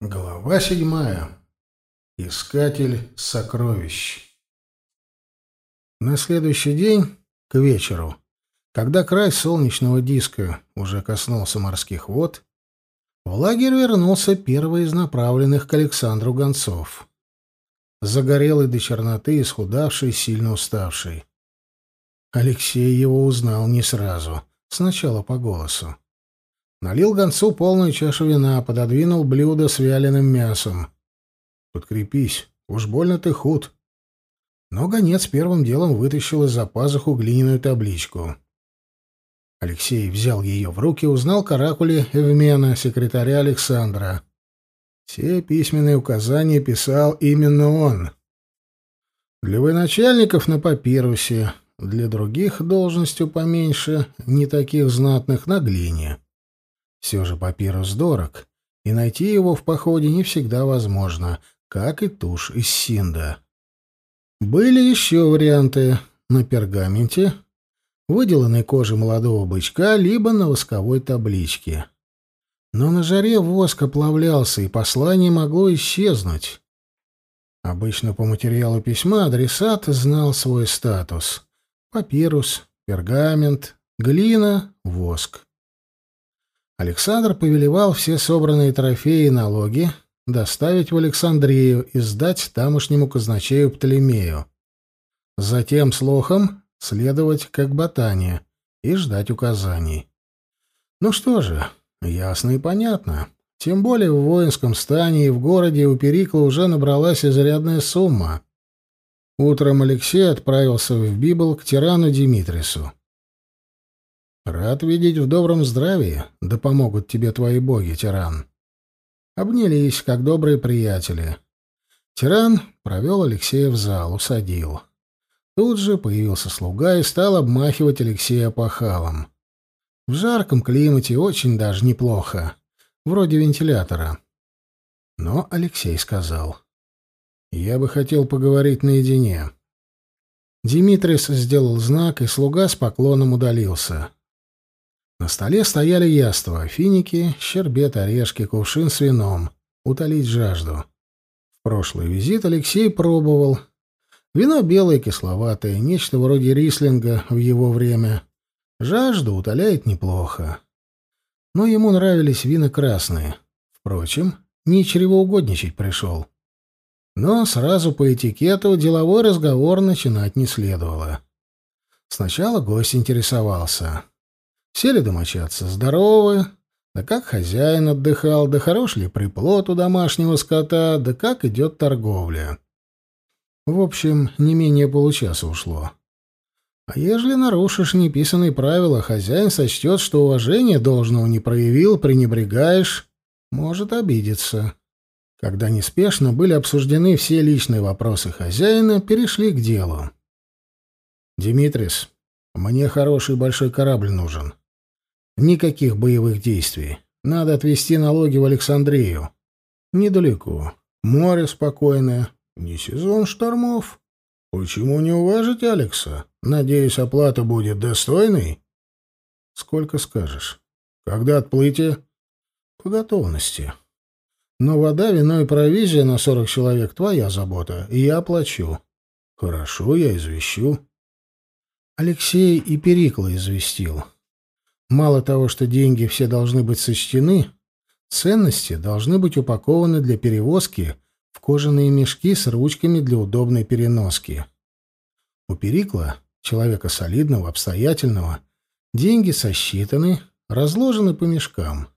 Глава седьмая. Искатель сокровищ. На следующий день, к вечеру, когда край солнечного диска уже коснулся морских вод, в лагерь вернулся первый из направленных к Александру гонцов. Загорелый до черноты, исхудавший, сильно уставший. Алексей его узнал не сразу, сначала по голосу. Налил гонцу полную чашу вина, пододвинул блюдо с вяленым мясом. «Подкрепись, уж больно ты худ». Но гонец первым делом вытащил из-за пазуху глиняную табличку. Алексей взял ее в руки, узнал каракули Эвмена, секретаря Александра. Все письменные указания писал именно он. Для военачальников на папирусе, для других должностью поменьше, не таких знатных, на глине. Все же папирус дорог, и найти его в походе не всегда возможно, как и тушь из синда. Были еще варианты на пергаменте, выделанной коже молодого бычка, либо на восковой табличке. Но на жаре воск оплавлялся, и послание могло исчезнуть. Обычно по материалу письма адресат знал свой статус. Папирус, пергамент, глина, воск. Александр повелевал все собранные трофеи и налоги доставить в Александрию и сдать тамошнему казначею Птолемею. Затем с лохом следовать как ботане и ждать указаний. Ну что же, ясно и понятно. Тем более в воинском стане и в городе у Перикла уже набралась изрядная сумма. Утром Алексей отправился в Библ к тирану Димитрису. Рад видеть в добром здравии, да помогут тебе твои боги, тиран. Обнялись, как добрые приятели. Тиран провел Алексея в зал, усадил. Тут же появился слуга и стал обмахивать Алексея пахалом. В жарком климате очень даже неплохо. Вроде вентилятора. Но Алексей сказал. «Я бы хотел поговорить наедине». Димитрис сделал знак, и слуга с поклоном удалился. На столе стояли яства, финики, щербет, орешки, кувшин с вином. Утолить жажду. В прошлый визит Алексей пробовал. Вино белое, кисловатое, нечто вроде рислинга в его время. Жажду утоляет неплохо. Но ему нравились вина красные. Впрочем, не чревоугодничать пришел. Но сразу по этикету деловой разговор начинать не следовало. Сначала гость интересовался. Все ли домочадцы здоровы? Да как хозяин отдыхал? Да хорош ли приплод у домашнего скота? Да как идет торговля? В общем, не менее получаса ушло. А ежели нарушишь неписанные правила, хозяин сочтет, что уважение должного не проявил, пренебрегаешь, может обидеться. Когда неспешно были обсуждены все личные вопросы хозяина, перешли к делу. «Димитрис, мне хороший большой корабль нужен. Никаких боевых действий. Надо отвезти налоги в Александрию. Недалеко. Море спокойное. Не сезон штормов. Почему не уважить Алекса? Надеюсь, оплата будет достойной? Сколько скажешь. Когда отплытие? По готовности. Но вода, вино и провизия на сорок человек — твоя забота, и я оплачу. Хорошо, я извещу. Алексей и Перикла известил. Мало того, что деньги все должны быть сочтены, ценности должны быть упакованы для перевозки в кожаные мешки с ручками для удобной переноски. У Перикла, человека солидного, обстоятельного, деньги сосчитаны, разложены по мешкам.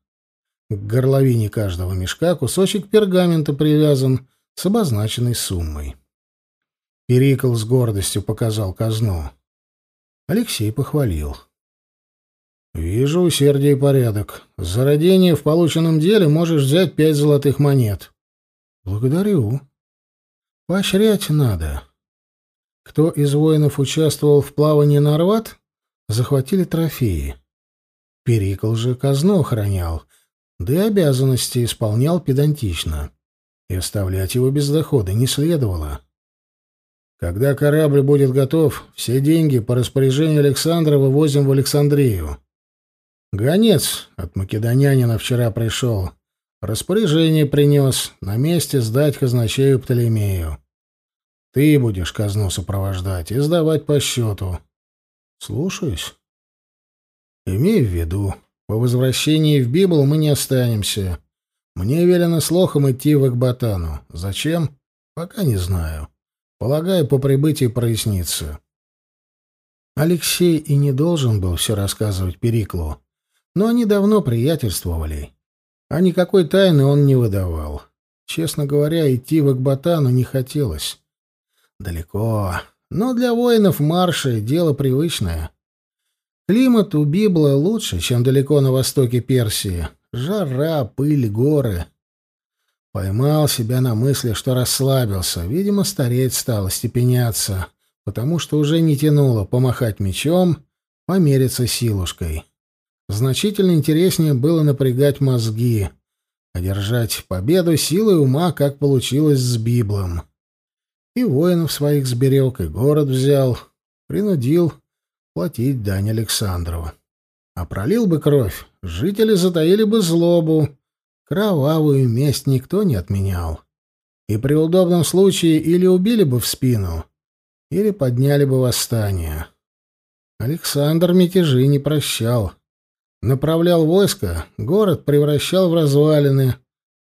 К горловине каждого мешка кусочек пергамента привязан с обозначенной суммой. Перикл с гордостью показал казну. Алексей похвалил. — «Вижу усердие и порядок. За родение в полученном деле можешь взять пять золотых монет». «Благодарю. Поощрять надо. Кто из воинов участвовал в плавании на Арват, захватили трофеи. Перикл же казну охранял, да и обязанности исполнял педантично. И оставлять его без дохода не следовало». Когда корабль будет готов, все деньги по распоряжению Александра вывозим в Александрию. Гонец от македонянина вчера пришел. Распоряжение принес на месте сдать казначею Птолемею. Ты будешь казну сопровождать и сдавать по счету. Слушаюсь. Имей в виду, по возвращении в Библ мы не останемся. Мне велено с лохом идти в Экбатану. Зачем? Пока не знаю. Полагаю, по прибытии прояснится. Алексей и не должен был все рассказывать Периклу, но они давно приятельствовали, а никакой тайны он не выдавал. Честно говоря, идти в Экбатану не хотелось. Далеко, но для воинов марши дело привычное. Климат у Библа лучше, чем далеко на востоке Персии. Жара, пыль, горы. Поймал себя на мысли, что расслабился. Видимо, стареть стал, степеняться, потому что уже не тянуло помахать мечом, помериться силушкой. Значительно интереснее было напрягать мозги, одержать победу силой ума, как получилось с Библом. И воинов своих сберег, и город взял, принудил платить дань Александру. А пролил бы кровь, жители затаили бы злобу, кровавую месть никто не отменял. И при удобном случае или убили бы в спину, или подняли бы восстание. Александр мятежи не прощал. Направлял войско, город превращал в развалины,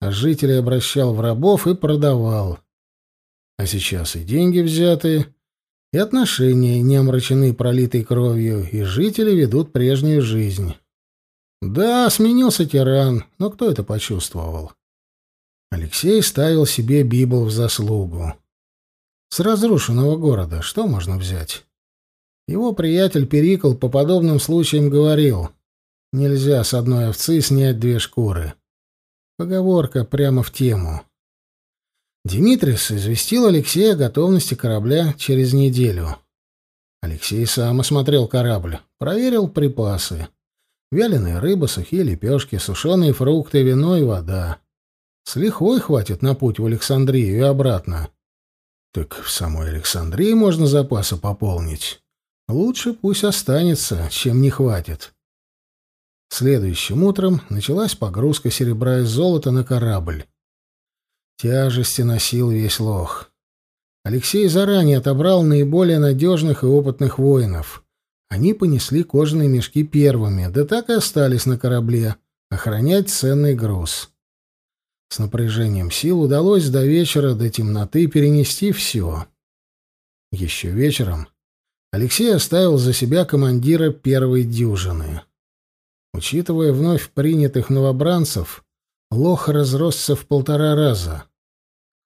а жителей обращал в рабов и продавал. А сейчас и деньги взяты, и отношения не омрачены пролитой кровью, и жители ведут прежнюю жизнь. Да, сменился тиран, но кто это почувствовал? Алексей ставил себе Библ в заслугу. С разрушенного города что можно взять? Его приятель Перикл по подобным случаям говорил, нельзя с одной овцы снять две шкуры. Поговорка прямо в тему. Димитрис известил Алексея о готовности корабля через неделю. Алексей сам осмотрел корабль, проверил припасы. Вяленая рыба, сухие лепешки, сушеные фрукты, вино и вода. С лихвой хватит на путь в Александрию и обратно. Так в самой Александрии можно запасы пополнить. Лучше пусть останется, чем не хватит. Следующим утром началась погрузка серебра и золота на корабль. Тяжести носил весь лох. Алексей заранее отобрал наиболее надежных и опытных воинов. Они понесли кожаные мешки первыми, да так и остались на корабле, охранять ценный груз. С напряжением сил удалось до вечера, до темноты перенести все. Еще вечером Алексей оставил за себя командира первой дюжины. Учитывая вновь принятых новобранцев, лох разросся в полтора раза.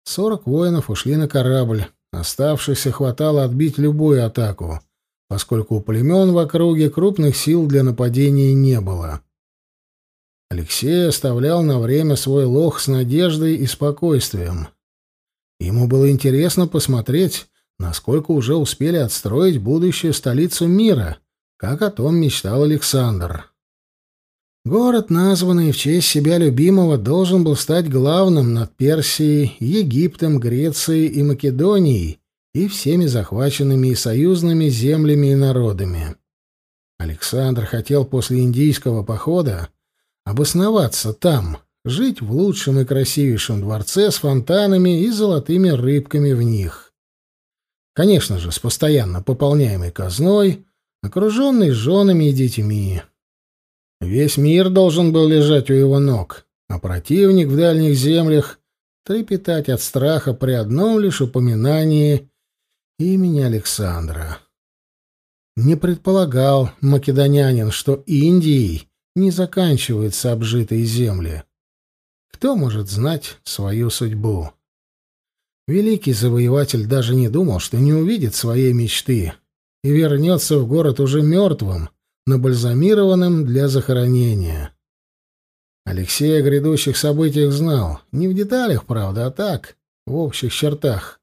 Сорок воинов ушли на корабль. Оставшихся хватало отбить любую атаку, поскольку у племен в округе крупных сил для нападения не было. Алексей оставлял на время свой лох с надеждой и спокойствием. Ему было интересно посмотреть, насколько уже успели отстроить будущую столицу мира, как о том мечтал Александр. Город, названный в честь себя любимого, должен был стать главным над Персией, Египтом, Грецией и Македонией и всеми захваченными и союзными землями и народами. Александр хотел после индийского похода обосноваться там, жить в лучшем и красивейшем дворце с фонтанами и золотыми рыбками в них. Конечно же, с постоянно пополняемой казной, окруженной женами и детьми. Весь мир должен был лежать у его ног, а противник в дальних землях трепетать от страха при одном лишь упоминании имени Александра. Не предполагал македонянин, что Индией не заканчиваются обжитые земли. Кто может знать свою судьбу? Великий завоеватель даже не думал, что не увидит своей мечты и вернется в город уже мертвым, набальзамированным для захоронения. Алексей о грядущих событиях знал, не в деталях, правда, а так, в общих чертах,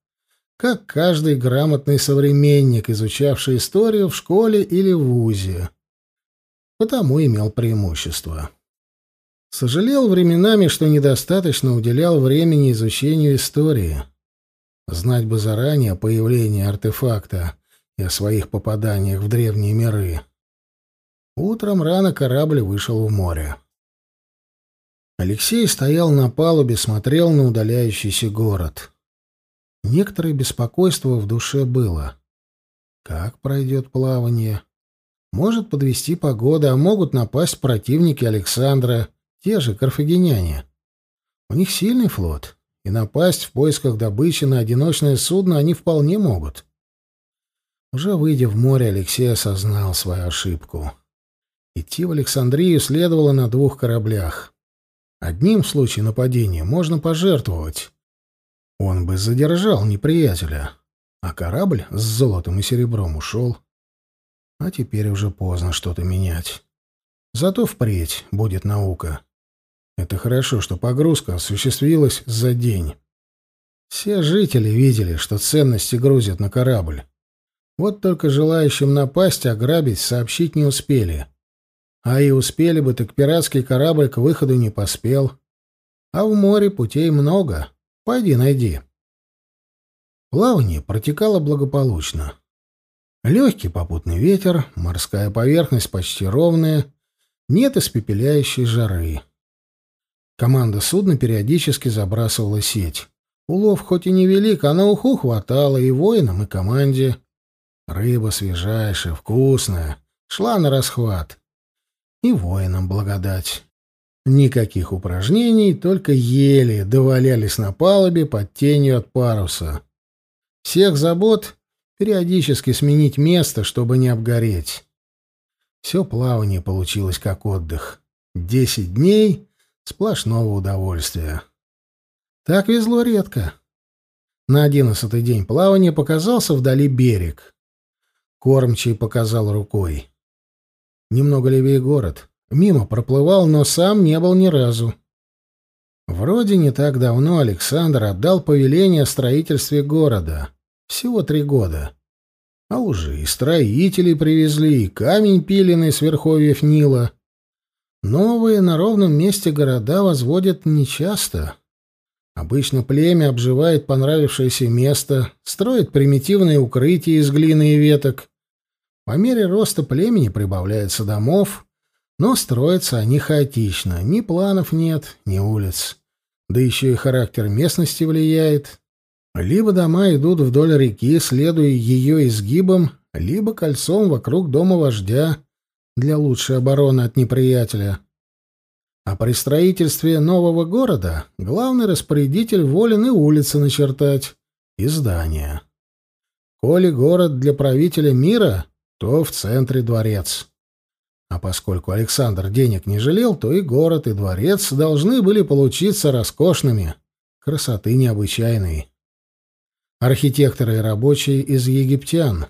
как каждый грамотный современник, изучавший историю в школе или в вузе. Потому имел преимущество. Сожалел временами, что недостаточно уделял времени изучению истории. Знать бы заранее о появлении артефакта и о своих попаданиях в древние миры. Утром рано корабль вышел в море. Алексей стоял на палубе, смотрел на удаляющийся город. Некоторое беспокойство в душе было. Как пройдет плавание? Может подвести погода, а могут напасть противники Александра, те же карфагеняне. У них сильный флот, и напасть в поисках добычи на одиночное судно они вполне могут. Уже выйдя в море, Алексей осознал свою ошибку. Идти в Александрию следовало на двух кораблях. Одним в случае нападения можно пожертвовать. Он бы задержал неприятеля, а корабль с золотом и серебром ушел. А теперь уже поздно что-то менять. Зато впредь будет наука. Это хорошо, что погрузка осуществилась за день. Все жители видели, что ценности грузят на корабль. Вот только желающим напасть, ограбить, сообщить не успели. А и успели бы, так пиратский корабль к выходу не поспел. А в море путей много. Пойди найди. Плавание протекало благополучно. Легкий попутный ветер, морская поверхность почти ровная, нет испепеляющей жары. Команда судна периодически забрасывала сеть. Улов хоть и невелик, а на уху хватало и воинам, и команде. Рыба свежайшая, вкусная, шла на расхват. И воинам благодать. Никаких упражнений, только ели, довалялись на палубе под тенью от паруса. Всех забот периодически сменить место, чтобы не обгореть. Все плавание получилось как отдых. Десять дней сплошного удовольствия. Так везло редко. На одиннадцатый день плавания показался вдали берег. Кормчий показал рукой. Немного левее город. Мимо проплывал, но сам не был ни разу. Вроде не так давно Александр отдал повеление о строительстве города. Всего три года. А уже и строителей привезли, и камень пиленный с верховьев Нила. Новые на ровном месте города возводят нечасто. Обычно племя обживает понравившееся место, строит примитивные укрытия из глины и веток. По мере роста племени прибавляется домов, но строятся они хаотично, ни планов нет, ни улиц. Да еще и характер местности влияет. Либо дома идут вдоль реки, следуя ее изгибам, либо кольцом вокруг дома вождя для лучшей обороны от неприятеля. А при строительстве нового города главный распорядитель волен и улицы начертать, и здания. Коли город для правителя мира, то в центре дворец. А поскольку Александр денег не жалел, то и город, и дворец должны были получиться роскошными, красоты необычайной архитекторы и рабочие из египтян.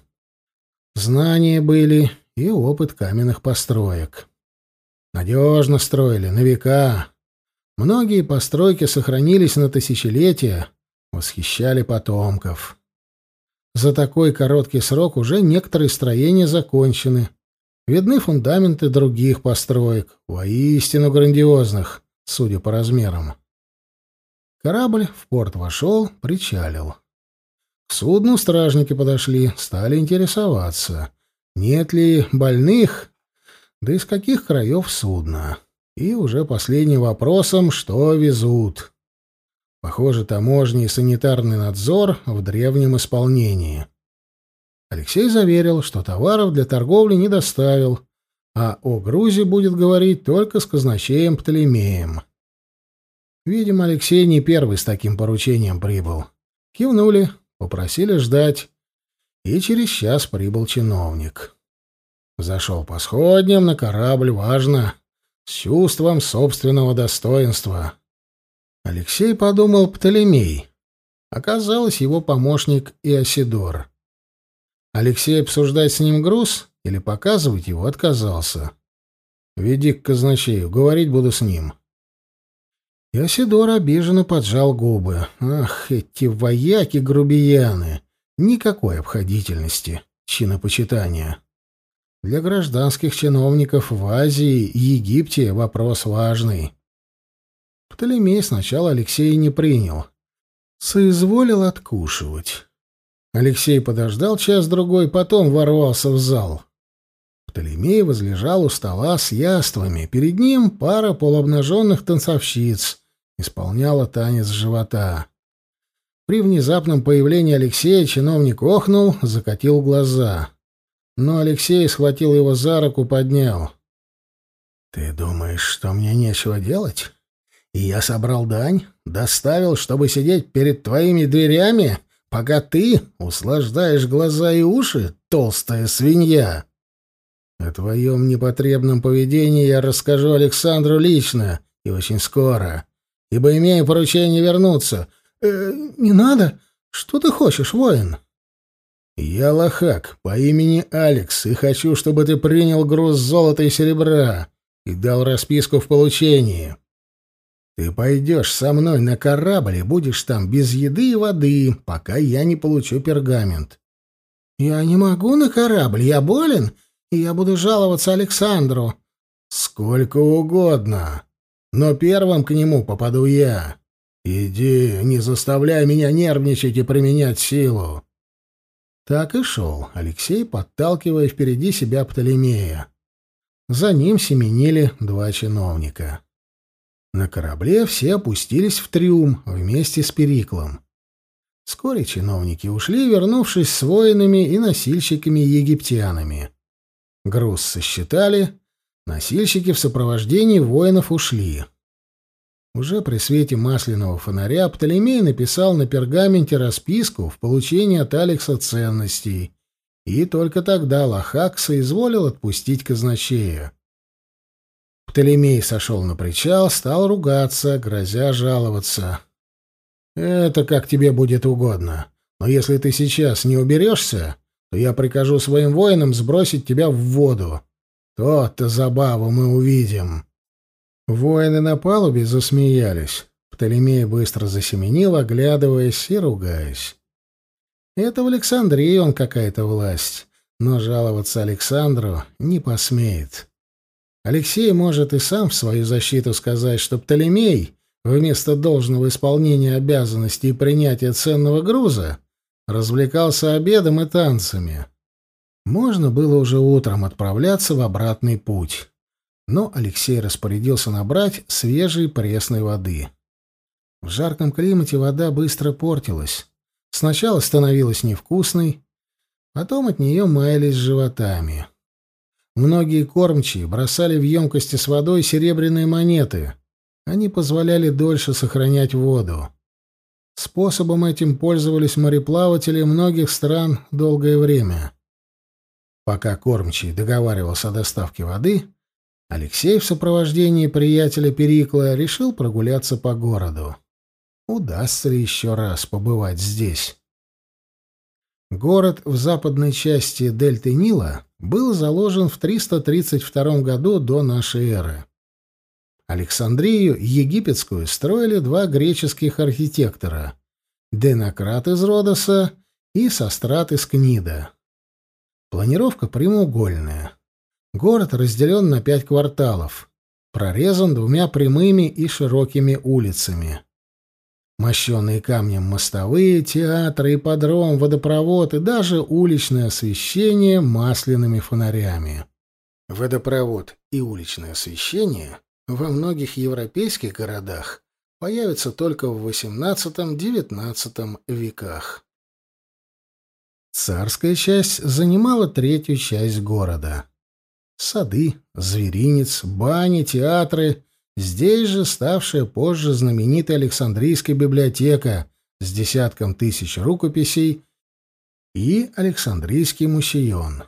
Знания были и опыт каменных построек. Надежно строили, на века. Многие постройки сохранились на тысячелетия, восхищали потомков. За такой короткий срок уже некоторые строения закончены. Видны фундаменты других построек, воистину грандиозных, судя по размерам. Корабль в порт вошел, причалил. К судну стражники подошли, стали интересоваться, нет ли больных, да из каких краев судна. И уже последним вопросом, что везут. Похоже, таможня и санитарный надзор в древнем исполнении. Алексей заверил, что товаров для торговли не доставил, а о грузе будет говорить только с казначеем Птолемеем. Видимо, Алексей не первый с таким поручением прибыл. Кивнули, Попросили ждать, и через час прибыл чиновник. Зашел по сходням на корабль, важно, с чувством собственного достоинства. Алексей подумал Птолемей. Оказалось, его помощник Иосидор. Алексей обсуждать с ним груз или показывать его отказался. «Веди к казначею, говорить буду с ним». Иосидор обиженно поджал губы. Ах, эти вояки-грубияны! Никакой обходительности, чинопочитания. Для гражданских чиновников в Азии и Египте вопрос важный. Птолемей сначала Алексея не принял. Соизволил откушивать. Алексей подождал час-другой, потом ворвался в зал. Птолемей возлежал у стола с яствами. Перед ним пара полуобнаженных танцовщиц исполняла танец живота. При внезапном появлении Алексея чиновник охнул, закатил глаза. Но Алексей схватил его за руку, поднял. «Ты думаешь, что мне нечего делать? И я собрал дань, доставил, чтобы сидеть перед твоими дверями, пока ты услаждаешь глаза и уши, толстая свинья?» О твоем непотребном поведении я расскажу Александру лично и очень скоро, ибо имею поручение вернуться. Э, не надо. Что ты хочешь, воин? Я лохак по имени Алекс и хочу, чтобы ты принял груз золота и серебра и дал расписку в получении. Ты пойдешь со мной на корабль и будешь там без еды и воды, пока я не получу пергамент. Я не могу на корабль, я болен и я буду жаловаться Александру. Сколько угодно. Но первым к нему попаду я. Иди, не заставляй меня нервничать и применять силу. Так и шел Алексей, подталкивая впереди себя Птолемея. За ним семенили два чиновника. На корабле все опустились в трюм вместе с Периклом. Вскоре чиновники ушли, вернувшись с воинами и носильщиками-египтянами. Груз сосчитали, носильщики в сопровождении воинов ушли. Уже при свете масляного фонаря Птолемей написал на пергаменте расписку в получении от Алекса ценностей, и только тогда Лохак соизволил отпустить казначея. Птолемей сошел на причал, стал ругаться, грозя жаловаться. «Это как тебе будет угодно, но если ты сейчас не уберешься, то я прикажу своим воинам сбросить тебя в воду. То-то забаву мы увидим». Воины на палубе засмеялись. Птолемей быстро засеменил, оглядываясь и ругаясь. Это в Александрии он какая-то власть, но жаловаться Александру не посмеет. Алексей может и сам в свою защиту сказать, что Птолемей, вместо должного исполнения обязанностей и принятия ценного груза, развлекался обедом и танцами. Можно было уже утром отправляться в обратный путь. Но Алексей распорядился набрать свежей пресной воды. В жарком климате вода быстро портилась. Сначала становилась невкусной, потом от нее маялись животами. Многие кормчие бросали в емкости с водой серебряные монеты. Они позволяли дольше сохранять воду. Способом этим пользовались мореплаватели многих стран долгое время. Пока кормчий договаривался о доставке воды, Алексей в сопровождении приятеля Перикла решил прогуляться по городу. Удастся ли еще раз побывать здесь? Город в западной части дельты Нила был заложен в 332 году до нашей эры. Александрию египетскую строили два греческих архитектора — Денократ из Родоса и Сострат из Книда. Планировка прямоугольная. Город разделен на пять кварталов, прорезан двумя прямыми и широкими улицами. Мощенные камнем мостовые, театры, ипподром, водопровод и даже уличное освещение масляными фонарями. Водопровод и уличное освещение во многих европейских городах появится только в XVIII-XIX веках. Царская часть занимала третью часть города. Сады, зверинец, бани, театры, здесь же ставшая позже знаменитая Александрийская библиотека с десятком тысяч рукописей и Александрийский мусейон.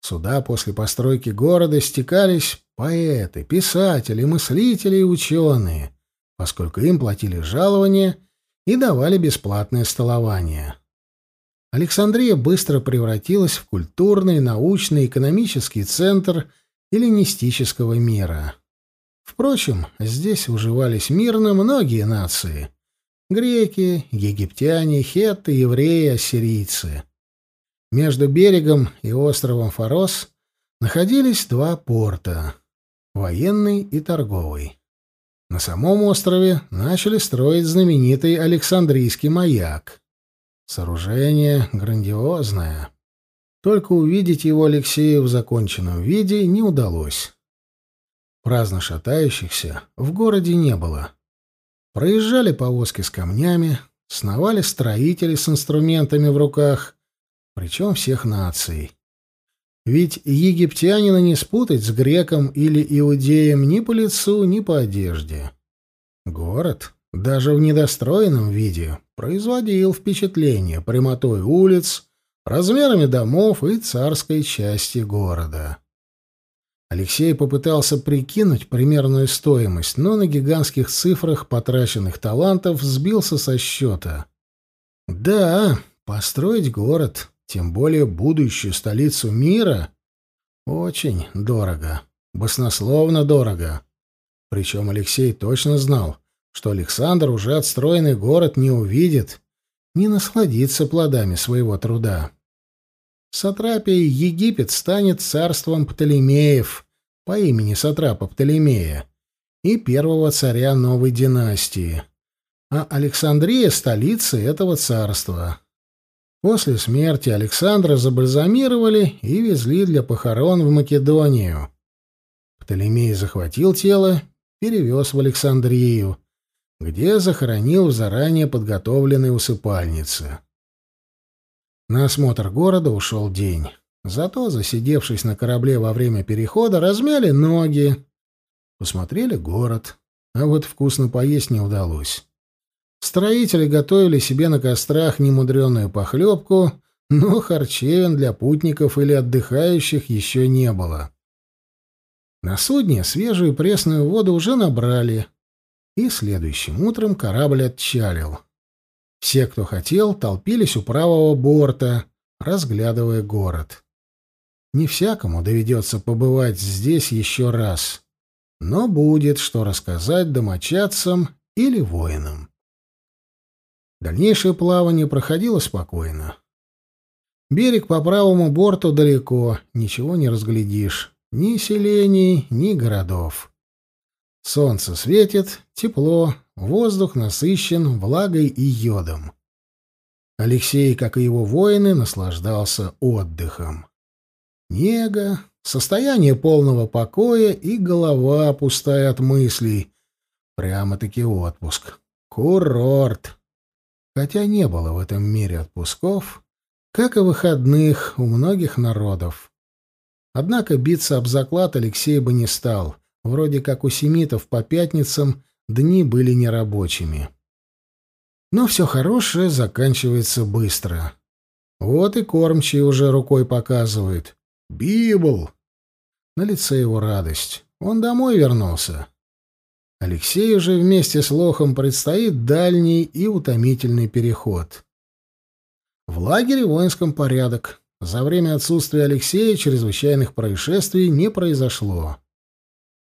Сюда после постройки города стекались поэты, писатели, мыслители и ученые, поскольку им платили жалования и давали бесплатное столование. Александрия быстро превратилась в культурный, научный, экономический центр эллинистического мира. Впрочем, здесь уживались мирно многие нации — греки, египтяне, хетты, евреи, ассирийцы. Между берегом и островом Фарос находились два порта — военный и торговый. На самом острове начали строить знаменитый Александрийский маяк. Сооружение грандиозное. Только увидеть его Алексею в законченном виде не удалось. Праздно шатающихся в городе не было. Проезжали повозки с камнями, сновали строители с инструментами в руках, причем всех наций. Ведь египтянина не спутать с греком или иудеем ни по лицу, ни по одежде. Город, даже в недостроенном виде, производил впечатление прямотой улиц, размерами домов и царской части города. Алексей попытался прикинуть примерную стоимость, но на гигантских цифрах потраченных талантов сбился со счета. Да, построить город, тем более будущую столицу мира, очень дорого, баснословно дорого. Причем Алексей точно знал, что Александр уже отстроенный город не увидит, не насладится плодами своего труда. Сатрапией Египет станет царством Птолемеев по имени Сатрапа Птолемея и первого царя новой династии, а Александрия — столицей этого царства. После смерти Александра забальзамировали и везли для похорон в Македонию. Птолемей захватил тело, перевез в Александрию, где захоронил в заранее подготовленной усыпальнице. На осмотр города ушел день. Зато, засидевшись на корабле во время перехода, размяли ноги. Посмотрели город. А вот вкусно поесть не удалось. Строители готовили себе на кострах немудреную похлебку, но харчевин для путников или отдыхающих еще не было. На судне свежую пресную воду уже набрали, и следующим утром корабль отчалил. Все, кто хотел, толпились у правого борта, разглядывая город. Не всякому доведется побывать здесь еще раз, но будет что рассказать домочадцам или воинам. Дальнейшее плавание проходило спокойно. Берег по правому борту далеко, ничего не разглядишь, ни селений, ни городов. Солнце светит, тепло, воздух насыщен влагой и йодом. Алексей, как и его воины, наслаждался отдыхом. Нега, состояние полного покоя и голова пустая от мыслей. Прямо-таки отпуск. Курорт. Хотя не было в этом мире отпусков, как и выходных у многих народов. Однако биться об заклад Алексей бы не стал — Вроде как у семитов по пятницам дни были нерабочими. Но все хорошее заканчивается быстро. Вот и кормчий уже рукой показывает. «Библ!» На лице его радость. Он домой вернулся. Алексею же вместе с Лохом предстоит дальний и утомительный переход. В лагере воинском порядок. За время отсутствия Алексея чрезвычайных происшествий не произошло.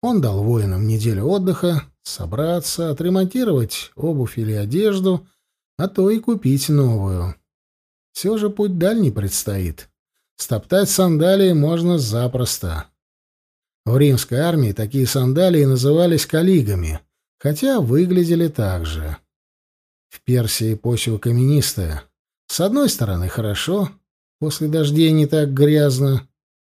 Он дал воинам неделю отдыха, собраться, отремонтировать обувь или одежду, а то и купить новую. Все же путь дальний предстоит. Стоптать сандалии можно запросто. В римской армии такие сандалии назывались калигами, хотя выглядели так же. В Персии почва каменистая. С одной стороны хорошо, после дождей не так грязно,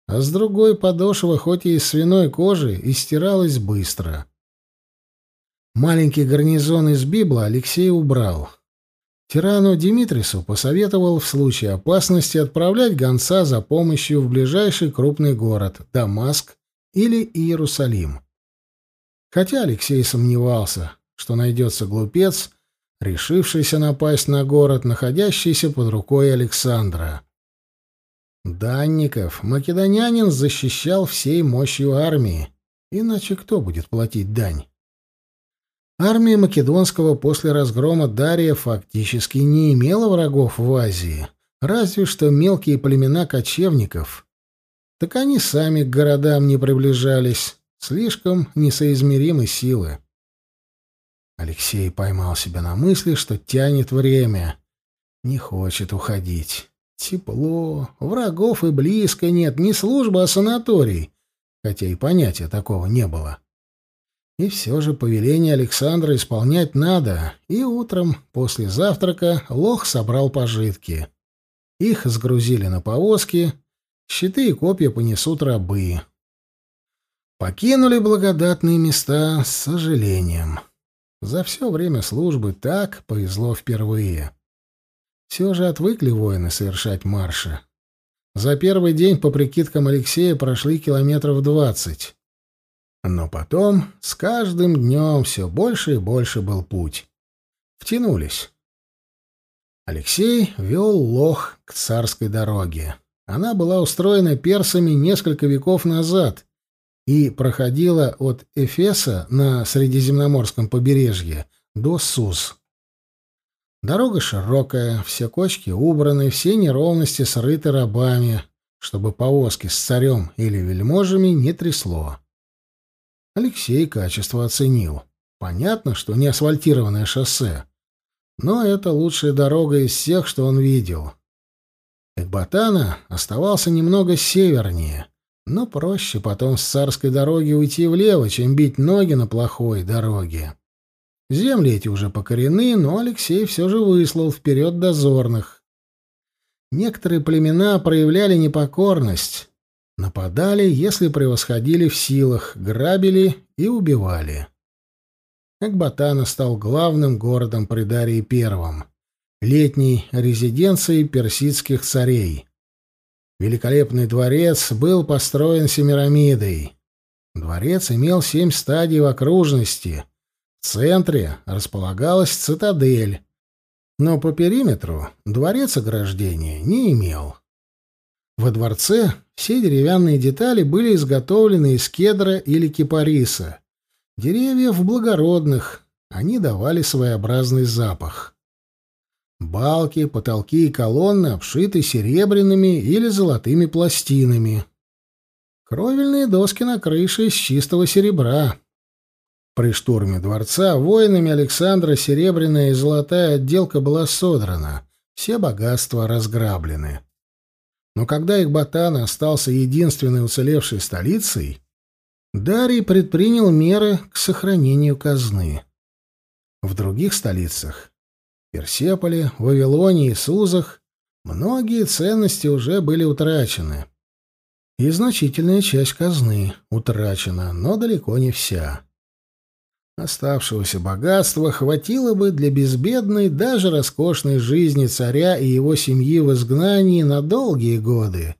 а с другой подошва, хоть и из свиной кожи, истиралась быстро. Маленький гарнизон из Библа Алексей убрал. Тирану Димитрису посоветовал в случае опасности отправлять гонца за помощью в ближайший крупный город — Дамаск или Иерусалим. Хотя Алексей сомневался, что найдется глупец, решившийся напасть на город, находящийся под рукой Александра. Данников македонянин защищал всей мощью армии. Иначе кто будет платить дань? Армия Македонского после разгрома Дария фактически не имела врагов в Азии, разве что мелкие племена кочевников. Так они сами к городам не приближались, слишком несоизмеримы силы. Алексей поймал себя на мысли, что тянет время, не хочет уходить. Тепло, врагов и близко нет, не служба, а санаторий, хотя и понятия такого не было. И все же повеление Александра исполнять надо, и утром, после завтрака, лох собрал пожитки. Их сгрузили на повозки, щиты и копья понесут рабы. Покинули благодатные места с сожалением. За все время службы так повезло впервые. Все же отвыкли воины совершать марши. За первый день, по прикидкам Алексея, прошли километров двадцать. Но потом, с каждым днем, все больше и больше был путь. Втянулись. Алексей вел лох к царской дороге. Она была устроена персами несколько веков назад и проходила от Эфеса на Средиземноморском побережье до Суз. Дорога широкая, все кочки убраны, все неровности срыты рабами, чтобы повозки с царем или вельможами не трясло. Алексей качество оценил. Понятно, что не асфальтированное шоссе, но это лучшая дорога из всех, что он видел. Экбатана оставался немного севернее, но проще потом с царской дороги уйти влево, чем бить ноги на плохой дороге. Земли эти уже покорены, но Алексей все же выслал вперед дозорных. Некоторые племена проявляли непокорность, нападали, если превосходили в силах, грабили и убивали. Экбатана стал главным городом при Дарии I, летней резиденцией персидских царей. Великолепный дворец был построен Семирамидой. Дворец имел семь стадий в окружности — в центре располагалась цитадель, но по периметру дворец ограждения не имел. Во дворце все деревянные детали были изготовлены из кедра или кипариса. Деревьев благородных, они давали своеобразный запах. Балки, потолки и колонны обшиты серебряными или золотыми пластинами. Кровельные доски на крыше из чистого серебра. При штурме дворца воинами Александра серебряная и золотая отделка была содрана, все богатства разграблены. Но когда Экбатан остался единственной уцелевшей столицей, Дарий предпринял меры к сохранению казны. В других столицах — Персеполе, Вавилоне и Сузах — многие ценности уже были утрачены. И значительная часть казны утрачена, но далеко не вся. Оставшегося богатства хватило бы для безбедной, даже роскошной жизни царя и его семьи в изгнании на долгие годы.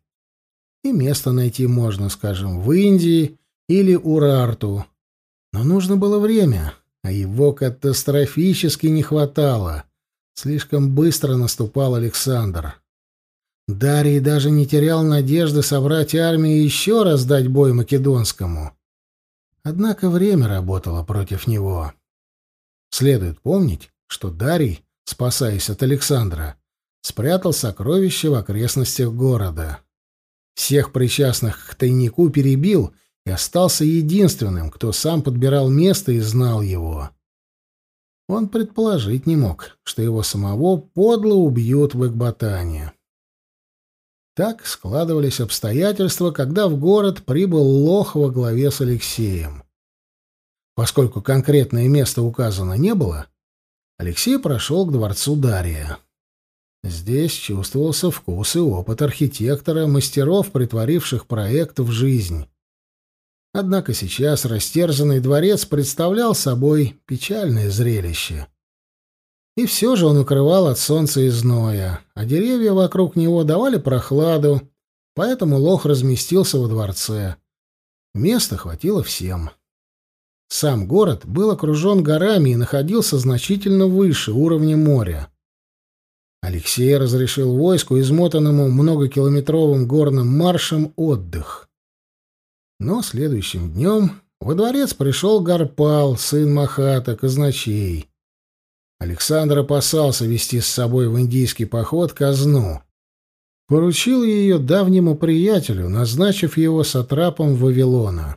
И место найти можно, скажем, в Индии или Урарту. Но нужно было время, а его катастрофически не хватало. Слишком быстро наступал Александр. Дарий даже не терял надежды собрать армию и еще раз дать бой Македонскому. Однако время работало против него. Следует помнить, что Дарий, спасаясь от Александра, спрятал сокровища в окрестностях города. Всех причастных к тайнику перебил и остался единственным, кто сам подбирал место и знал его. Он предположить не мог, что его самого подло убьют в Экбатане. Так складывались обстоятельства, когда в город прибыл Лох во главе с Алексеем. Поскольку конкретное место указано не было, Алексей прошел к дворцу Дария. Здесь чувствовался вкус и опыт архитектора, мастеров, притворивших проект в жизнь. Однако сейчас растерзанный дворец представлял собой печальное зрелище. И все же он укрывал от солнца и зноя, а деревья вокруг него давали прохладу, поэтому лох разместился во дворце. Места хватило всем. Сам город был окружен горами и находился значительно выше уровня моря. Алексей разрешил войску, измотанному многокилометровым горным маршем, отдых. Но следующим днем во дворец пришел Гарпал, сын Махата, казначей. Александр опасался вести с собой в индийский поход казну. Поручил ее давнему приятелю, назначив его сатрапом Вавилона.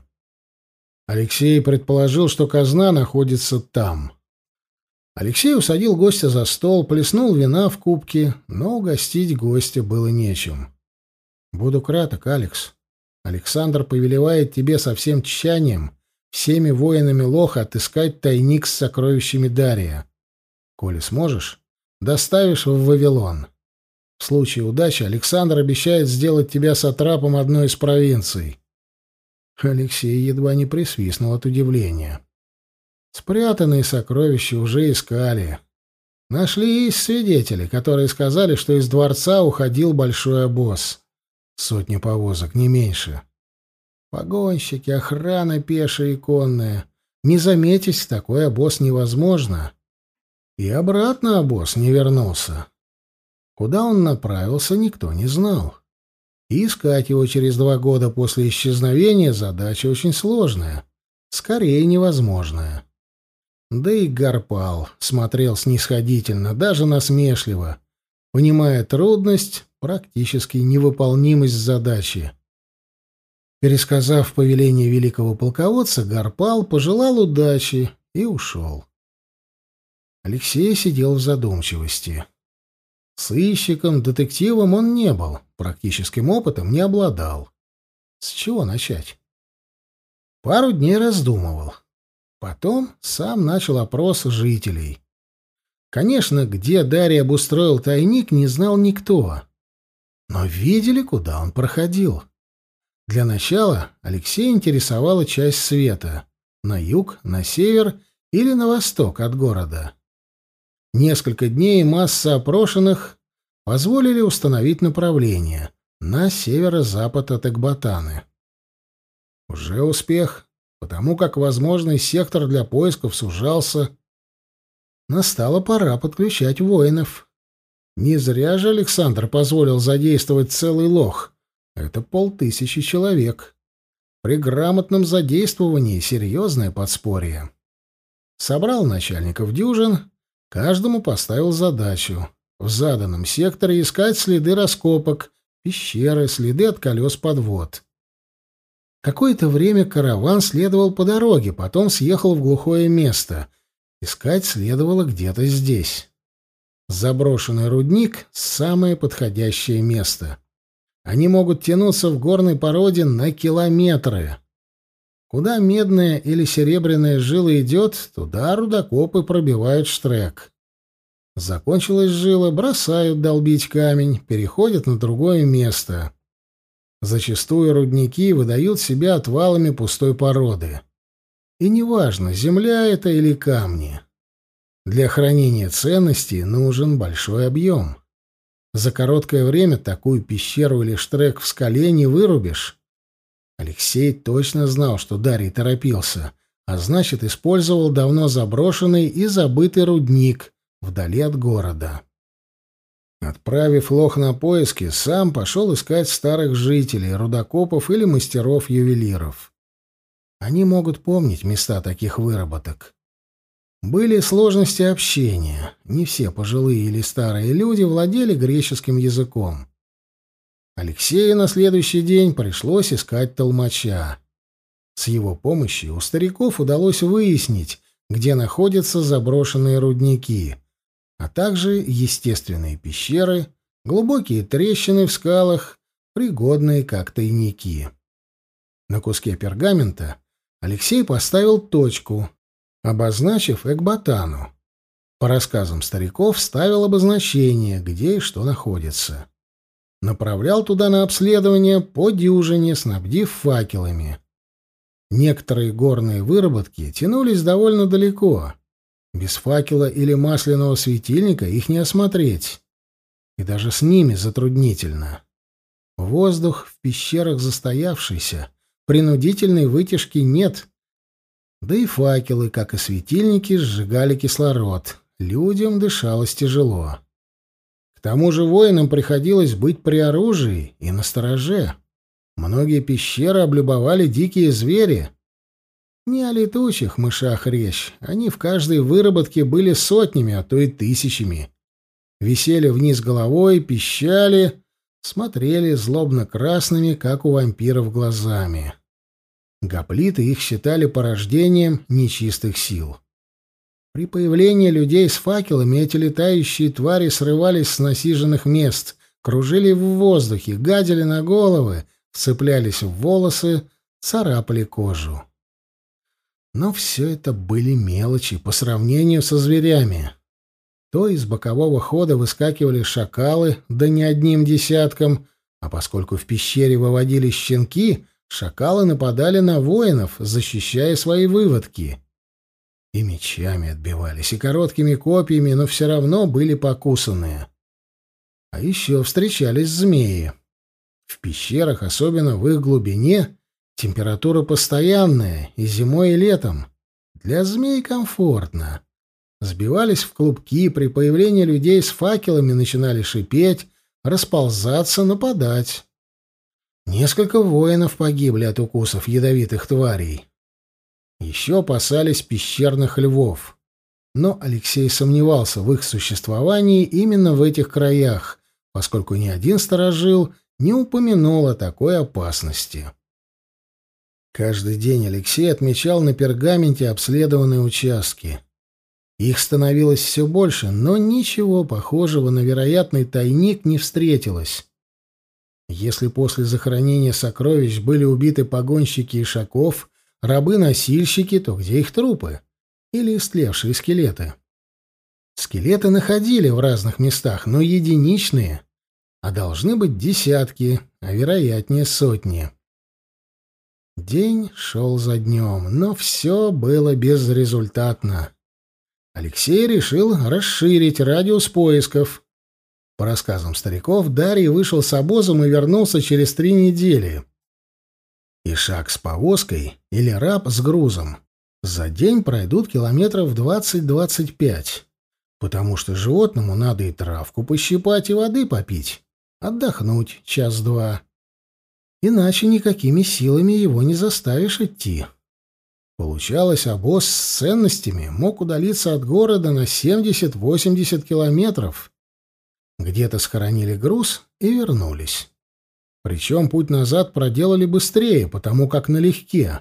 Алексей предположил, что казна находится там. Алексей усадил гостя за стол, плеснул вина в кубки, но угостить гостя было нечем. «Буду краток, Алекс. Александр повелевает тебе со всем тщанием, всеми воинами Лоха отыскать тайник с сокровищами Дария. Коли сможешь, доставишь в Вавилон. В случае удачи Александр обещает сделать тебя сатрапом одной из провинций. Алексей едва не присвистнул от удивления. Спрятанные сокровища уже искали. Нашлись свидетели, которые сказали, что из дворца уходил большой обоз. Сотни повозок, не меньше. Погонщики, охрана пешая и конная. Не заметить такой обоз невозможно. И обратно обоз не вернулся. Куда он направился, никто не знал. И искать его через два года после исчезновения задача очень сложная, скорее невозможная. Да и Гарпал смотрел снисходительно, даже насмешливо, понимая трудность, практически невыполнимость задачи. Пересказав повеление великого полководца, Гарпал пожелал удачи и ушел. Алексей сидел в задумчивости. Сыщиком, детективом он не был, практическим опытом не обладал. С чего начать? Пару дней раздумывал. Потом сам начал опрос жителей. Конечно, где Дарья обустроил тайник, не знал никто. Но видели, куда он проходил. Для начала Алексея интересовала часть света — на юг, на север или на восток от города. Несколько дней масса опрошенных позволили установить направление на северо-запад от Экбатаны. Уже успех, потому как возможный сектор для поисков сужался. Настала пора подключать воинов. Не зря же Александр позволил задействовать целый лох. Это полтысячи человек. При грамотном задействовании серьезное подспорье. Собрал начальников дюжин, каждому поставил задачу в заданном секторе искать следы раскопок, пещеры, следы от колес подвод. Какое-то время караван следовал по дороге, потом съехал в глухое место. Искать следовало где-то здесь. Заброшенный рудник — самое подходящее место. Они могут тянуться в горной породе на километры. Куда медная или серебряная жила идет, туда рудокопы пробивают штрек. Закончилась жила, бросают долбить камень, переходят на другое место. Зачастую рудники выдают себя отвалами пустой породы. И неважно, земля это или камни. Для хранения ценностей нужен большой объем. За короткое время такую пещеру или штрек в скале не вырубишь. Алексей точно знал, что Дарий торопился, а значит, использовал давно заброшенный и забытый рудник, вдали от города. Отправив лох на поиски, сам пошел искать старых жителей, рудокопов или мастеров-ювелиров. Они могут помнить места таких выработок. Были сложности общения. Не все пожилые или старые люди владели греческим языком. Алексею на следующий день пришлось искать толмача. С его помощью у стариков удалось выяснить, где находятся заброшенные рудники — а также естественные пещеры, глубокие трещины в скалах, пригодные как тайники. На куске пергамента Алексей поставил точку, обозначив Экбатану. По рассказам стариков ставил обозначение, где и что находится. Направлял туда на обследование по дюжине, снабдив факелами. Некоторые горные выработки тянулись довольно далеко, без факела или масляного светильника их не осмотреть. И даже с ними затруднительно. Воздух в пещерах застоявшийся, принудительной вытяжки нет. Да и факелы, как и светильники, сжигали кислород. Людям дышалось тяжело. К тому же воинам приходилось быть при оружии и на стороже. Многие пещеры облюбовали дикие звери — не о летучих мышах речь. Они в каждой выработке были сотнями, а то и тысячами. Висели вниз головой, пищали, смотрели злобно-красными, как у вампиров, глазами. Гоплиты их считали порождением нечистых сил. При появлении людей с факелами эти летающие твари срывались с насиженных мест, кружили в воздухе, гадили на головы, вцеплялись в волосы, царапали кожу. Но все это были мелочи по сравнению со зверями. То из бокового хода выскакивали шакалы, да не одним десятком, а поскольку в пещере выводились щенки, шакалы нападали на воинов, защищая свои выводки. И мечами отбивались, и короткими копьями, но все равно были покусанные. А еще встречались змеи. В пещерах, особенно в их глубине, температура постоянная, и зимой, и летом. Для змей комфортно. Сбивались в клубки, при появлении людей с факелами начинали шипеть, расползаться, нападать. Несколько воинов погибли от укусов ядовитых тварей. Еще опасались пещерных львов. Но Алексей сомневался в их существовании именно в этих краях, поскольку ни один сторожил не упомянул о такой опасности. Каждый день Алексей отмечал на пергаменте обследованные участки. Их становилось все больше, но ничего похожего на вероятный тайник не встретилось. Если после захоронения сокровищ были убиты погонщики ишаков, рабы-носильщики, то где их трупы? Или истлевшие скелеты? Скелеты находили в разных местах, но единичные, а должны быть десятки, а вероятнее сотни. День шел за днем, но все было безрезультатно. Алексей решил расширить радиус поисков. По рассказам стариков, Дарий вышел с обозом и вернулся через три недели. И шаг с повозкой или раб с грузом за день пройдут километров 20-25, потому что животному надо и травку пощипать, и воды попить, отдохнуть час-два. Иначе никакими силами его не заставишь идти. Получалось, обоз с ценностями мог удалиться от города на 70-80 километров. Где-то схоронили груз и вернулись. Причем путь назад проделали быстрее, потому как налегке.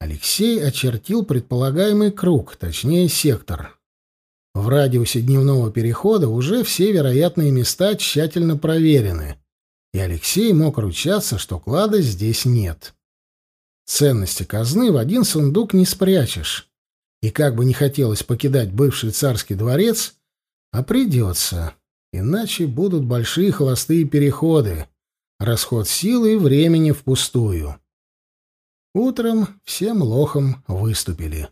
Алексей очертил предполагаемый круг, точнее сектор. В радиусе дневного перехода уже все вероятные места тщательно проверены, и Алексей мог ручаться, что клада здесь нет. Ценности казны в один сундук не спрячешь. И как бы не хотелось покидать бывший царский дворец, а придется, иначе будут большие холостые переходы, расход силы и времени впустую. Утром всем лохом выступили.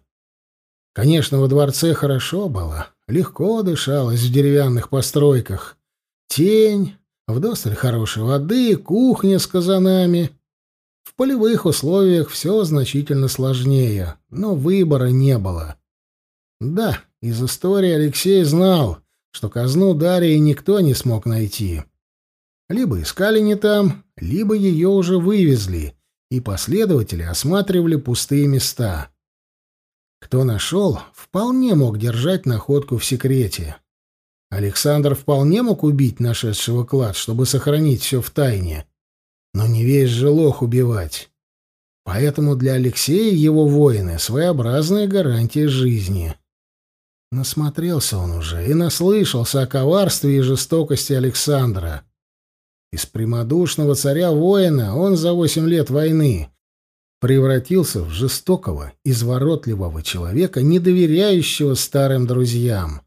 Конечно, во дворце хорошо было, легко дышалось в деревянных постройках. Тень, вдосталь хорошей воды, кухня с казанами — в полевых условиях все значительно сложнее, но выбора не было. Да, из истории Алексей знал, что казну Дарьи никто не смог найти. Либо искали не там, либо ее уже вывезли, и последователи осматривали пустые места. Кто нашел, вполне мог держать находку в секрете. Александр вполне мог убить нашедшего клад, чтобы сохранить все в тайне. Но не весь же лох убивать. Поэтому для Алексея его воины — своеобразная гарантия жизни. Насмотрелся он уже и наслышался о коварстве и жестокости Александра. Из прямодушного царя-воина он за восемь лет войны превратился в жестокого, изворотливого человека, не доверяющего старым друзьям.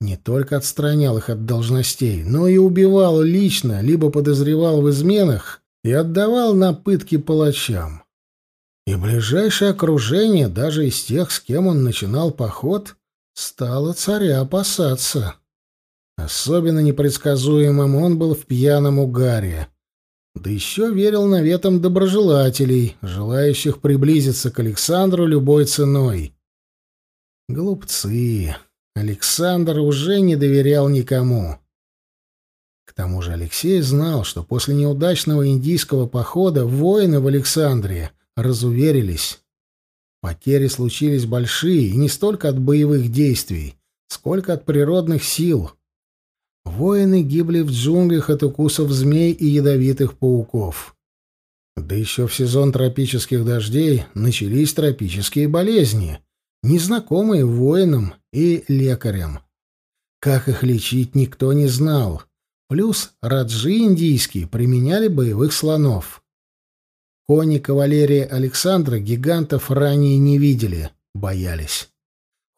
Не только отстранял их от должностей, но и убивал лично, либо подозревал в изменах, и отдавал на пытки палачам. И ближайшее окружение, даже из тех, с кем он начинал поход, стало царя опасаться. Особенно непредсказуемым он был в пьяном угаре. Да еще верил наветам доброжелателей, желающих приблизиться к Александру любой ценой. Глупцы. Александр уже не доверял никому. К тому же Алексей знал, что после неудачного индийского похода воины в Александрии разуверились. Потери случились большие, и не столько от боевых действий, сколько от природных сил. Воины гибли в джунглях от укусов змей и ядовитых пауков. Да еще в сезон тропических дождей начались тропические болезни, незнакомые воинам и лекарям. Как их лечить, никто не знал. Плюс раджи индийские применяли боевых слонов. Кони кавалерии Александра гигантов ранее не видели, боялись.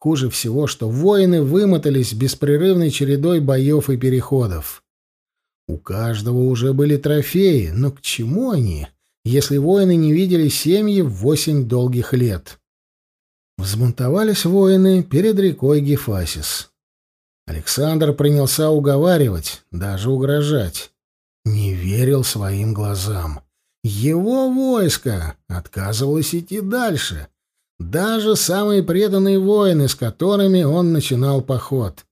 Хуже всего, что воины вымотались беспрерывной чередой боев и переходов. У каждого уже были трофеи, но к чему они, если воины не видели семьи в восемь долгих лет? Взбунтовались воины перед рекой Гефасис. Александр принялся уговаривать, даже угрожать. Не верил своим глазам. Его войско отказывалось идти дальше. Даже самые преданные воины, с которыми он начинал поход.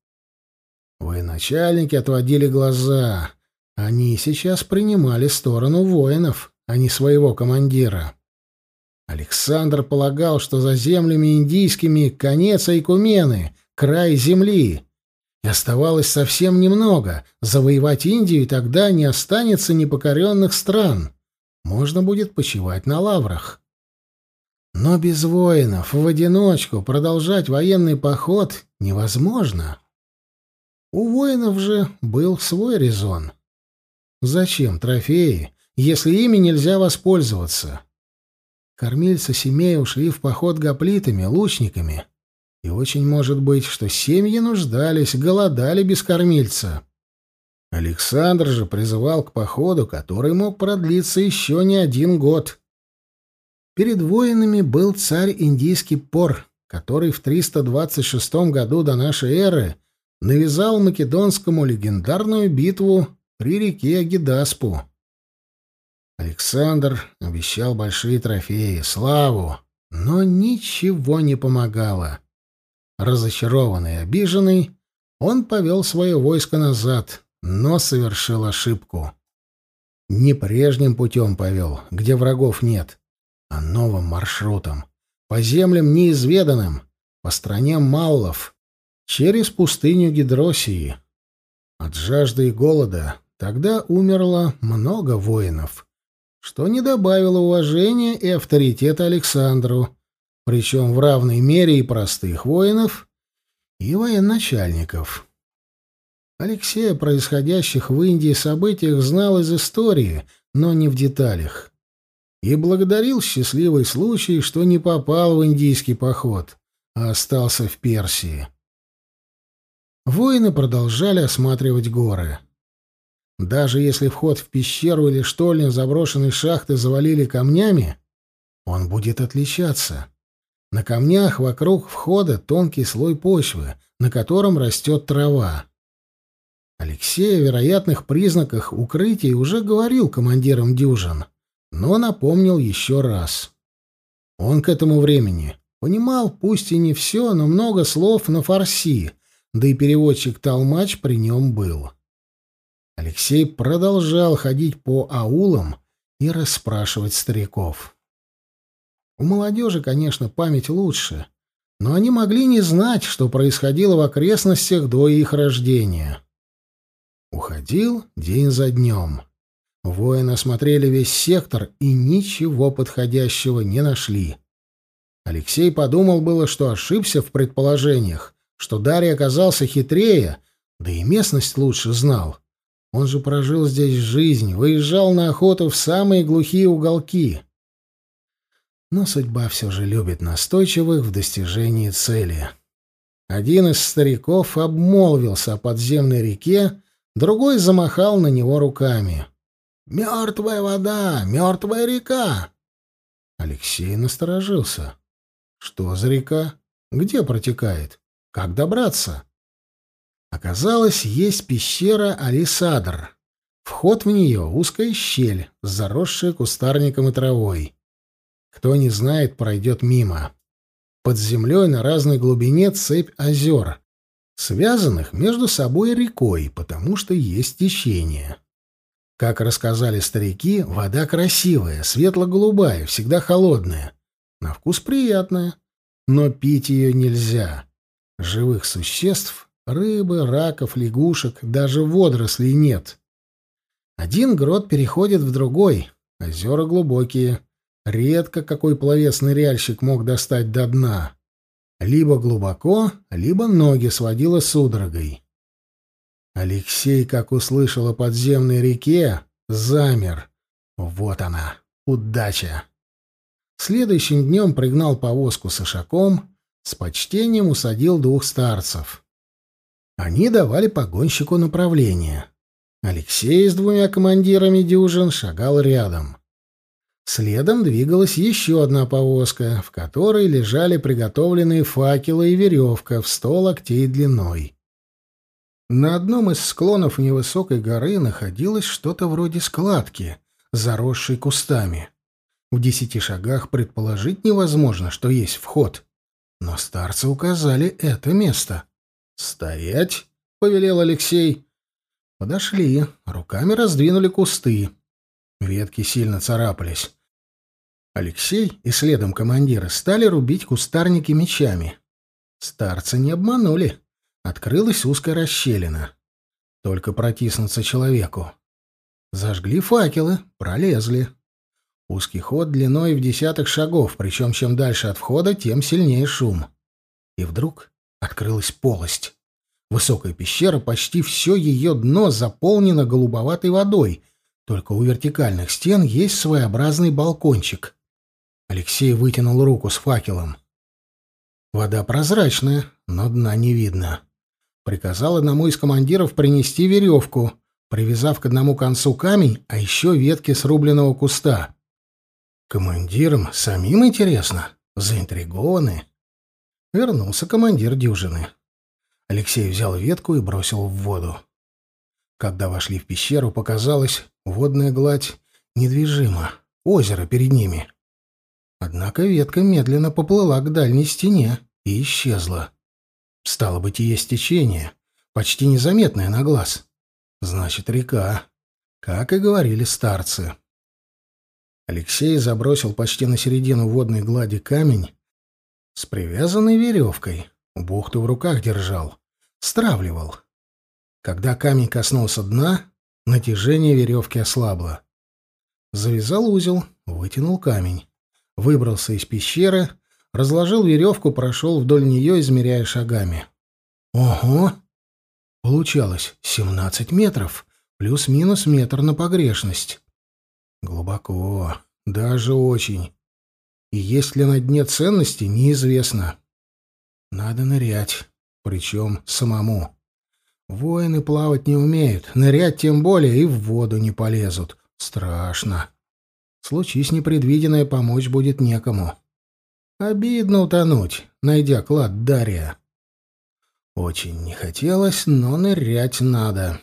Военачальники отводили глаза. Они сейчас принимали сторону воинов, а не своего командира. Александр полагал, что за землями индийскими конец Айкумены, край земли. И оставалось совсем немного. Завоевать Индию, и тогда не останется непокоренных стран. Можно будет почивать на лаврах. Но без воинов, в одиночку, продолжать военный поход невозможно. У воинов же был свой резон. Зачем трофеи, если ими нельзя воспользоваться? Кормильцы семей ушли в поход гоплитами, лучниками. И очень может быть, что семьи нуждались, голодали без кормильца. Александр же призывал к походу, который мог продлиться еще не один год. Перед воинами был царь индийский Пор, который в 326 году до нашей эры навязал македонскому легендарную битву при реке Гидаспу. Александр обещал большие трофеи, славу, но ничего не помогало. Разочарованный и обиженный, он повел свое войско назад, но совершил ошибку. Не прежним путем повел, где врагов нет, а новым маршрутом, по землям неизведанным, по стране Маллов, через пустыню Гидросии. От жажды и голода тогда умерло много воинов что не добавило уважения и авторитета Александру, причем в равной мере и простых воинов, и военачальников. Алексей происходящих в Индии событиях знал из истории, но не в деталях. И благодарил счастливый случай, что не попал в индийский поход, а остался в Персии. Воины продолжали осматривать горы. Даже если вход в пещеру или штольню заброшенной шахты завалили камнями, он будет отличаться. На камнях вокруг входа тонкий слой почвы, на котором растет трава. Алексей о вероятных признаках укрытий уже говорил командирам дюжин, но напомнил еще раз. Он к этому времени понимал, пусть и не все, но много слов на фарси, да и переводчик Талмач при нем был. Алексей продолжал ходить по аулам и расспрашивать стариков. У молодежи, конечно, память лучше, но они могли не знать, что происходило в окрестностях до их рождения. Уходил день за днем. Воины осмотрели весь сектор и ничего подходящего не нашли. Алексей подумал было, что ошибся в предположениях, что Дарий оказался хитрее, да и местность лучше знал. Он же прожил здесь жизнь, выезжал на охоту в самые глухие уголки. Но судьба все же любит настойчивых в достижении цели. Один из стариков обмолвился о подземной реке, другой замахал на него руками. «Мертвая вода! Мертвая река!» Алексей насторожился. «Что за река? Где протекает? Как добраться?» Оказалось, есть пещера Алисадр. Вход в нее — узкая щель, заросшая кустарником и травой. Кто не знает, пройдет мимо. Под землей на разной глубине цепь озер, связанных между собой рекой, потому что есть течение. Как рассказали старики, вода красивая, светло-голубая, всегда холодная. На вкус приятная, но пить ее нельзя. Живых существ Рыбы, раков, лягушек, даже водорослей нет. Один грот переходит в другой. Озера глубокие. Редко какой пловец ныряльщик мог достать до дна. Либо глубоко, либо ноги сводило судорогой. Алексей, как услышал о подземной реке, замер. Вот она, удача. Следующим днем пригнал повозку с ишаком, с почтением усадил двух старцев. Они давали погонщику направление. Алексей с двумя командирами дюжин шагал рядом. Следом двигалась еще одна повозка, в которой лежали приготовленные факелы и веревка в сто локтей длиной. На одном из склонов невысокой горы находилось что-то вроде складки, заросшей кустами. В десяти шагах предположить невозможно, что есть вход. Но старцы указали это место. «Стоять!» — повелел Алексей. Подошли, руками раздвинули кусты. Ветки сильно царапались. Алексей и следом командира стали рубить кустарники мечами. Старцы не обманули. Открылась узкая расщелина. Только протиснуться человеку. Зажгли факелы, пролезли. Узкий ход длиной в десяток шагов, причем чем дальше от входа, тем сильнее шум. И вдруг открылась полость. Высокая пещера, почти все ее дно заполнено голубоватой водой, только у вертикальных стен есть своеобразный балкончик. Алексей вытянул руку с факелом. Вода прозрачная, но дна не видно. Приказал одному из командиров принести веревку, привязав к одному концу камень, а еще ветки срубленного куста. Командирам самим интересно, заинтригованы. Вернулся командир дюжины. Алексей взял ветку и бросил в воду. Когда вошли в пещеру, показалось, водная гладь недвижима, озеро перед ними. Однако ветка медленно поплыла к дальней стене и исчезла. Стало быть, и есть течение, почти незаметное на глаз. Значит, река, как и говорили старцы. Алексей забросил почти на середину водной глади камень с привязанной веревкой. Бухту в руках держал, стравливал. Когда камень коснулся дна, натяжение веревки ослабло. Завязал узел, вытянул камень. Выбрался из пещеры, разложил веревку, прошел вдоль нее, измеряя шагами. Ого! Получалось семнадцать метров, плюс-минус метр на погрешность. Глубоко, даже очень. И есть ли на дне ценности, неизвестно. Надо нырять, причем самому. Воины плавать не умеют, нырять тем более и в воду не полезут. Страшно. Случись непредвиденное, помочь будет некому. Обидно утонуть, найдя клад Дарья. Очень не хотелось, но нырять надо.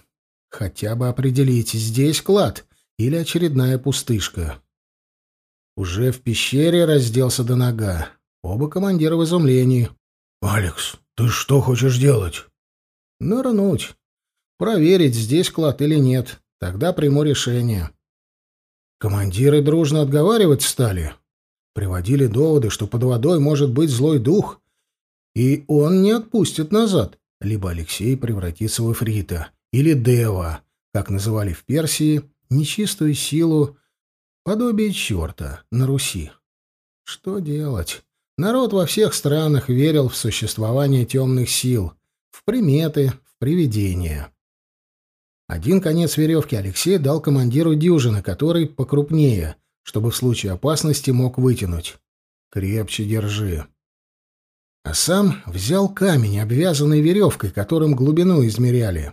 Хотя бы определить, здесь клад или очередная пустышка. Уже в пещере разделся до нога. Оба командира в изумлении. «Алекс, ты что хочешь делать?» «Нырнуть. Проверить, здесь клад или нет. Тогда приму решение». Командиры дружно отговаривать стали. Приводили доводы, что под водой может быть злой дух, и он не отпустит назад. Либо Алексей превратится в Эфрита, или Дева, как называли в Персии, нечистую силу, подобие черта на Руси. Что делать? Народ во всех странах верил в существование темных сил, в приметы, в привидения. Один конец веревки Алексей дал командиру дюжины, который покрупнее, чтобы в случае опасности мог вытянуть. «Крепче держи». А сам взял камень, обвязанный веревкой, которым глубину измеряли.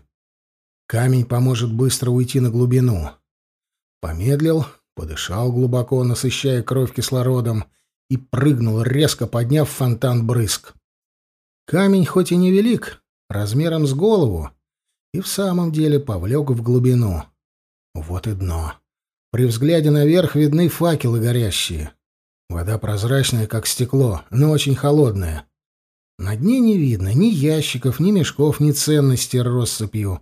Камень поможет быстро уйти на глубину. Помедлил, подышал глубоко, насыщая кровь кислородом, и прыгнул, резко подняв фонтан брызг. Камень хоть и невелик, размером с голову, и в самом деле повлек в глубину. Вот и дно. При взгляде наверх видны факелы горящие. Вода прозрачная, как стекло, но очень холодная. На дне не видно ни ящиков, ни мешков, ни ценностей россыпью.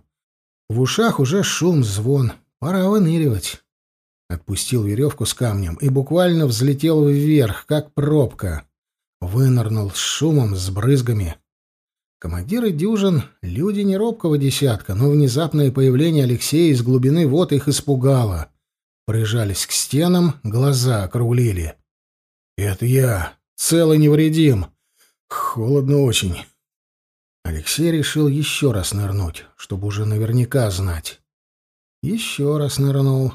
В ушах уже шум, звон. Пора выныривать. Отпустил веревку с камнем и буквально взлетел вверх, как пробка. Вынырнул с шумом, с брызгами. Командиры дюжин — люди не робкого десятка, но внезапное появление Алексея из глубины вот их испугало. Прижались к стенам, глаза округлили. «Это я, целый невредим. Холодно очень». Алексей решил еще раз нырнуть, чтобы уже наверняка знать. Еще раз нырнул.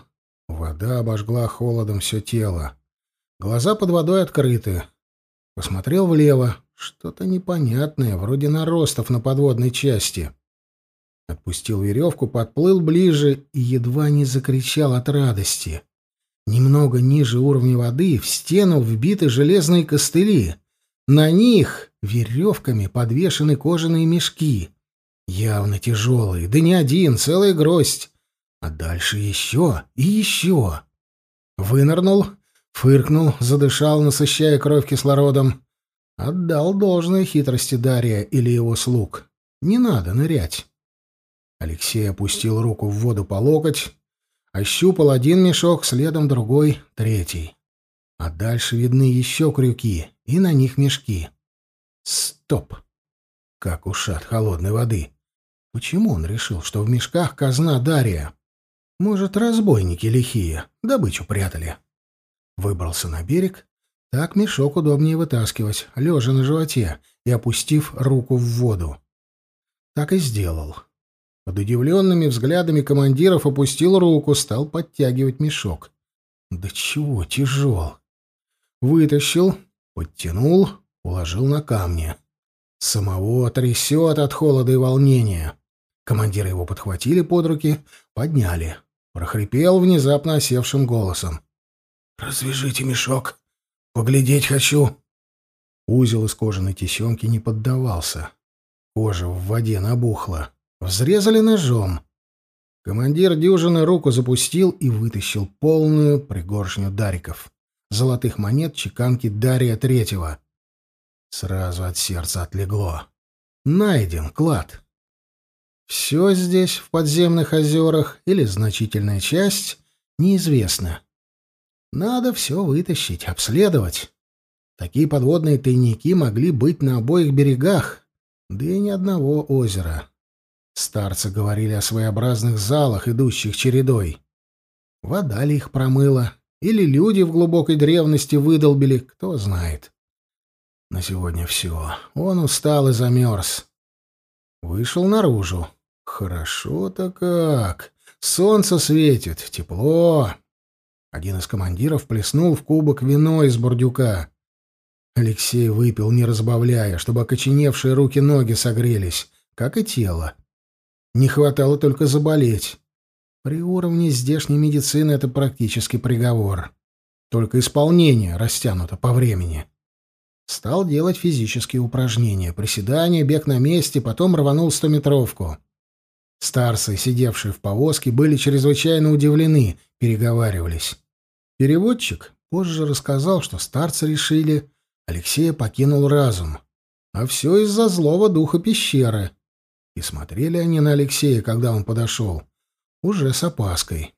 Вода обожгла холодом все тело. Глаза под водой открыты. Посмотрел влево. Что-то непонятное, вроде наростов на подводной части. Отпустил веревку, подплыл ближе и едва не закричал от радости. Немного ниже уровня воды в стену вбиты железные костыли. На них веревками подвешены кожаные мешки. Явно тяжелые, да не один, целая гроздь. А дальше еще и еще. Вынырнул, фыркнул, задышал, насыщая кровь кислородом. Отдал должное хитрости Дария или его слуг. Не надо нырять. Алексей опустил руку в воду по локоть, ощупал один мешок, следом другой, третий. А дальше видны еще крюки, и на них мешки. Стоп! Как ушат холодной воды. Почему он решил, что в мешках казна Дария? Может, разбойники лихие, добычу прятали. Выбрался на берег. Так мешок удобнее вытаскивать, лежа на животе и опустив руку в воду. Так и сделал. Под удивленными взглядами командиров опустил руку, стал подтягивать мешок. Да чего тяжел. Вытащил, подтянул, уложил на камни. Самого трясет от холода и волнения. Командиры его подхватили под руки, подняли. Прохрипел внезапно осевшим голосом. «Развяжите мешок. Поглядеть хочу». Узел из кожаной тесемки не поддавался. Кожа в воде набухла. Взрезали ножом. Командир дюжины руку запустил и вытащил полную пригоршню дариков. Золотых монет чеканки Дария Третьего. Сразу от сердца отлегло. Найден клад. Все здесь, в подземных озерах, или значительная часть, неизвестно. Надо все вытащить, обследовать. Такие подводные тайники могли быть на обоих берегах, да и ни одного озера. Старцы говорили о своеобразных залах, идущих чередой. Вода ли их промыла, или люди в глубокой древности выдолбили, кто знает. На сегодня все. Он устал и замерз. Вышел наружу. Хорошо-то как. Солнце светит, тепло. Один из командиров плеснул в кубок вино из бурдюка. Алексей выпил, не разбавляя, чтобы окоченевшие руки-ноги согрелись, как и тело. Не хватало только заболеть. При уровне здешней медицины это практически приговор. Только исполнение растянуто по времени. Стал делать физические упражнения, приседания, бег на месте, потом рванул стометровку. Старцы, сидевшие в повозке, были чрезвычайно удивлены, переговаривались. Переводчик позже рассказал, что старцы решили, Алексея покинул разум. А все из-за злого духа пещеры. И смотрели они на Алексея, когда он подошел, уже с опаской.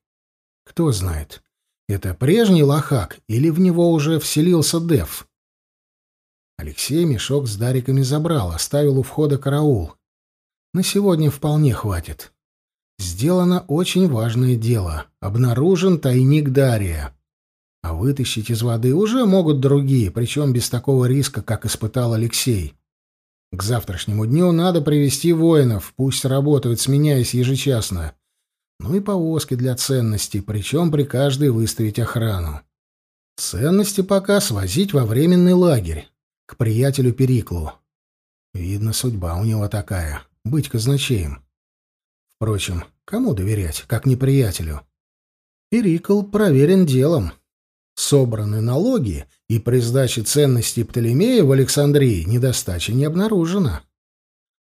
Кто знает, это прежний лохак или в него уже вселился Дев? Алексей мешок с дариками забрал, оставил у входа караул. На сегодня вполне хватит. Сделано очень важное дело. Обнаружен тайник Дария. А вытащить из воды уже могут другие, причем без такого риска, как испытал Алексей. К завтрашнему дню надо привести воинов, пусть работают, сменяясь ежечасно. Ну и повозки для ценностей, причем при каждой выставить охрану. Ценности пока свозить во временный лагерь к приятелю Периклу. Видно, судьба у него такая — быть казначеем. Впрочем, кому доверять, как не приятелю? Перикл проверен делом. Собраны налоги, и при сдаче ценностей Птолемея в Александрии недостачи не обнаружено.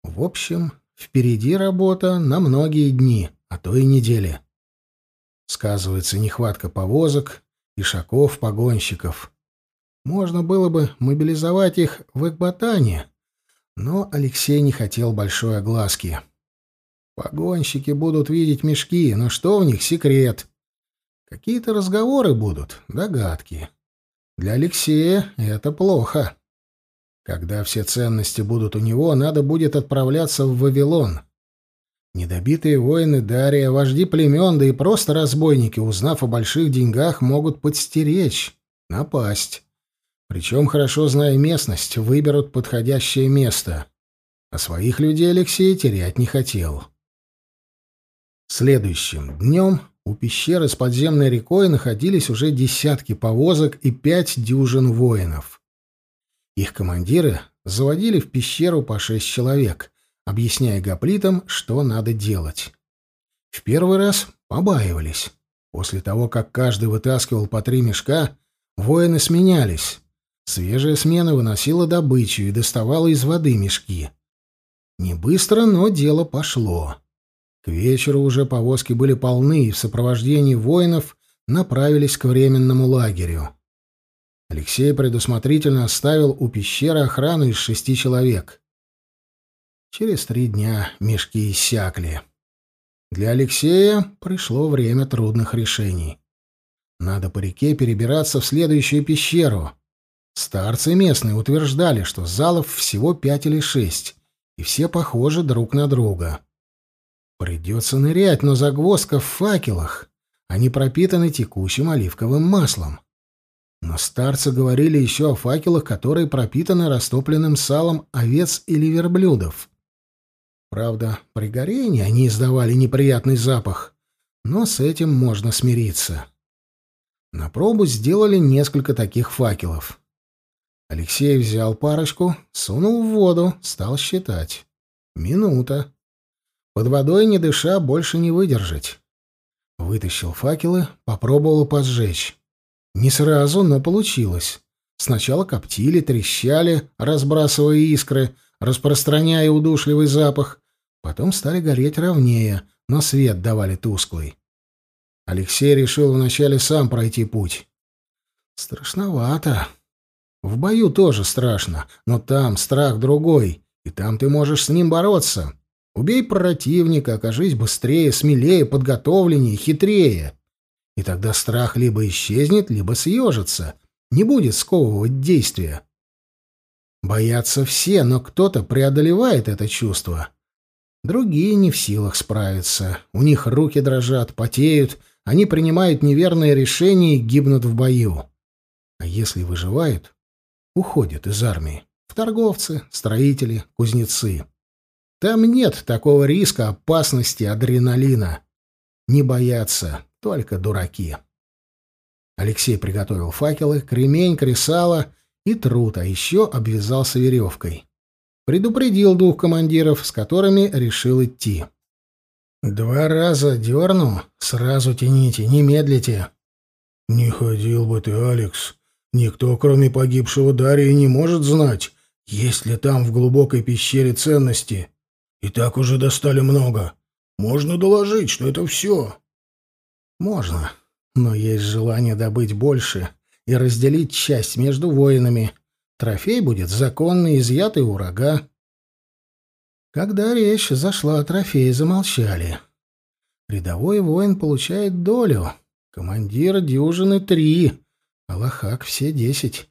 В общем, впереди работа на многие дни, а то и недели. Сказывается нехватка повозок, ишаков, погонщиков — можно было бы мобилизовать их в Экбатане, но Алексей не хотел большой огласки. Погонщики будут видеть мешки, но что в них секрет? Какие-то разговоры будут, догадки. Для Алексея это плохо. Когда все ценности будут у него, надо будет отправляться в Вавилон. Недобитые воины Дария, вожди племен, да и просто разбойники, узнав о больших деньгах, могут подстеречь, напасть. Причем, хорошо зная местность, выберут подходящее место. А своих людей Алексей терять не хотел. Следующим днем у пещеры с подземной рекой находились уже десятки повозок и пять дюжин воинов. Их командиры заводили в пещеру по шесть человек, объясняя гоплитам, что надо делать. В первый раз побаивались. После того, как каждый вытаскивал по три мешка, воины сменялись. Свежая смена выносила добычу и доставала из воды мешки. Не быстро, но дело пошло. К вечеру уже повозки были полны, и в сопровождении воинов направились к временному лагерю. Алексей предусмотрительно оставил у пещеры охрану из шести человек. Через три дня мешки иссякли. Для Алексея пришло время трудных решений. Надо по реке перебираться в следующую пещеру. Старцы местные утверждали, что залов всего пять или шесть, и все похожи друг на друга. Придется нырять, но загвоздка в факелах. Они пропитаны текущим оливковым маслом. Но старцы говорили еще о факелах, которые пропитаны растопленным салом овец или верблюдов. Правда, при горении они издавали неприятный запах, но с этим можно смириться. На пробу сделали несколько таких факелов. Алексей взял парочку, сунул в воду, стал считать. Минута. Под водой, не дыша, больше не выдержать. Вытащил факелы, попробовал поджечь. Не сразу, но получилось. Сначала коптили, трещали, разбрасывая искры, распространяя удушливый запах. Потом стали гореть ровнее, но свет давали тусклый. Алексей решил вначале сам пройти путь. Страшновато. В бою тоже страшно, но там страх другой, и там ты можешь с ним бороться. Убей противника, окажись быстрее, смелее, подготовленнее, хитрее. И тогда страх либо исчезнет, либо съежится, не будет сковывать действия. Боятся все, но кто-то преодолевает это чувство. Другие не в силах справиться. У них руки дрожат, потеют, они принимают неверные решения и гибнут в бою. А если выживают, уходят из армии. В торговцы, строители, кузнецы. Там нет такого риска, опасности, адреналина. Не боятся только дураки. Алексей приготовил факелы, кремень, кресало и труд, а еще обвязался веревкой. Предупредил двух командиров, с которыми решил идти. «Два раза дерну, сразу тяните, не медлите». «Не ходил бы ты, Алекс. Никто, кроме погибшего Дарьи, не может знать, есть ли там в глубокой пещере ценности. И так уже достали много. Можно доложить, что это все. Можно, но есть желание добыть больше и разделить часть между воинами. Трофей будет законный, изъятый у врага. Когда речь зашла о трофее, замолчали. Рядовой воин получает долю, командир дюжины три, а лохак все десять.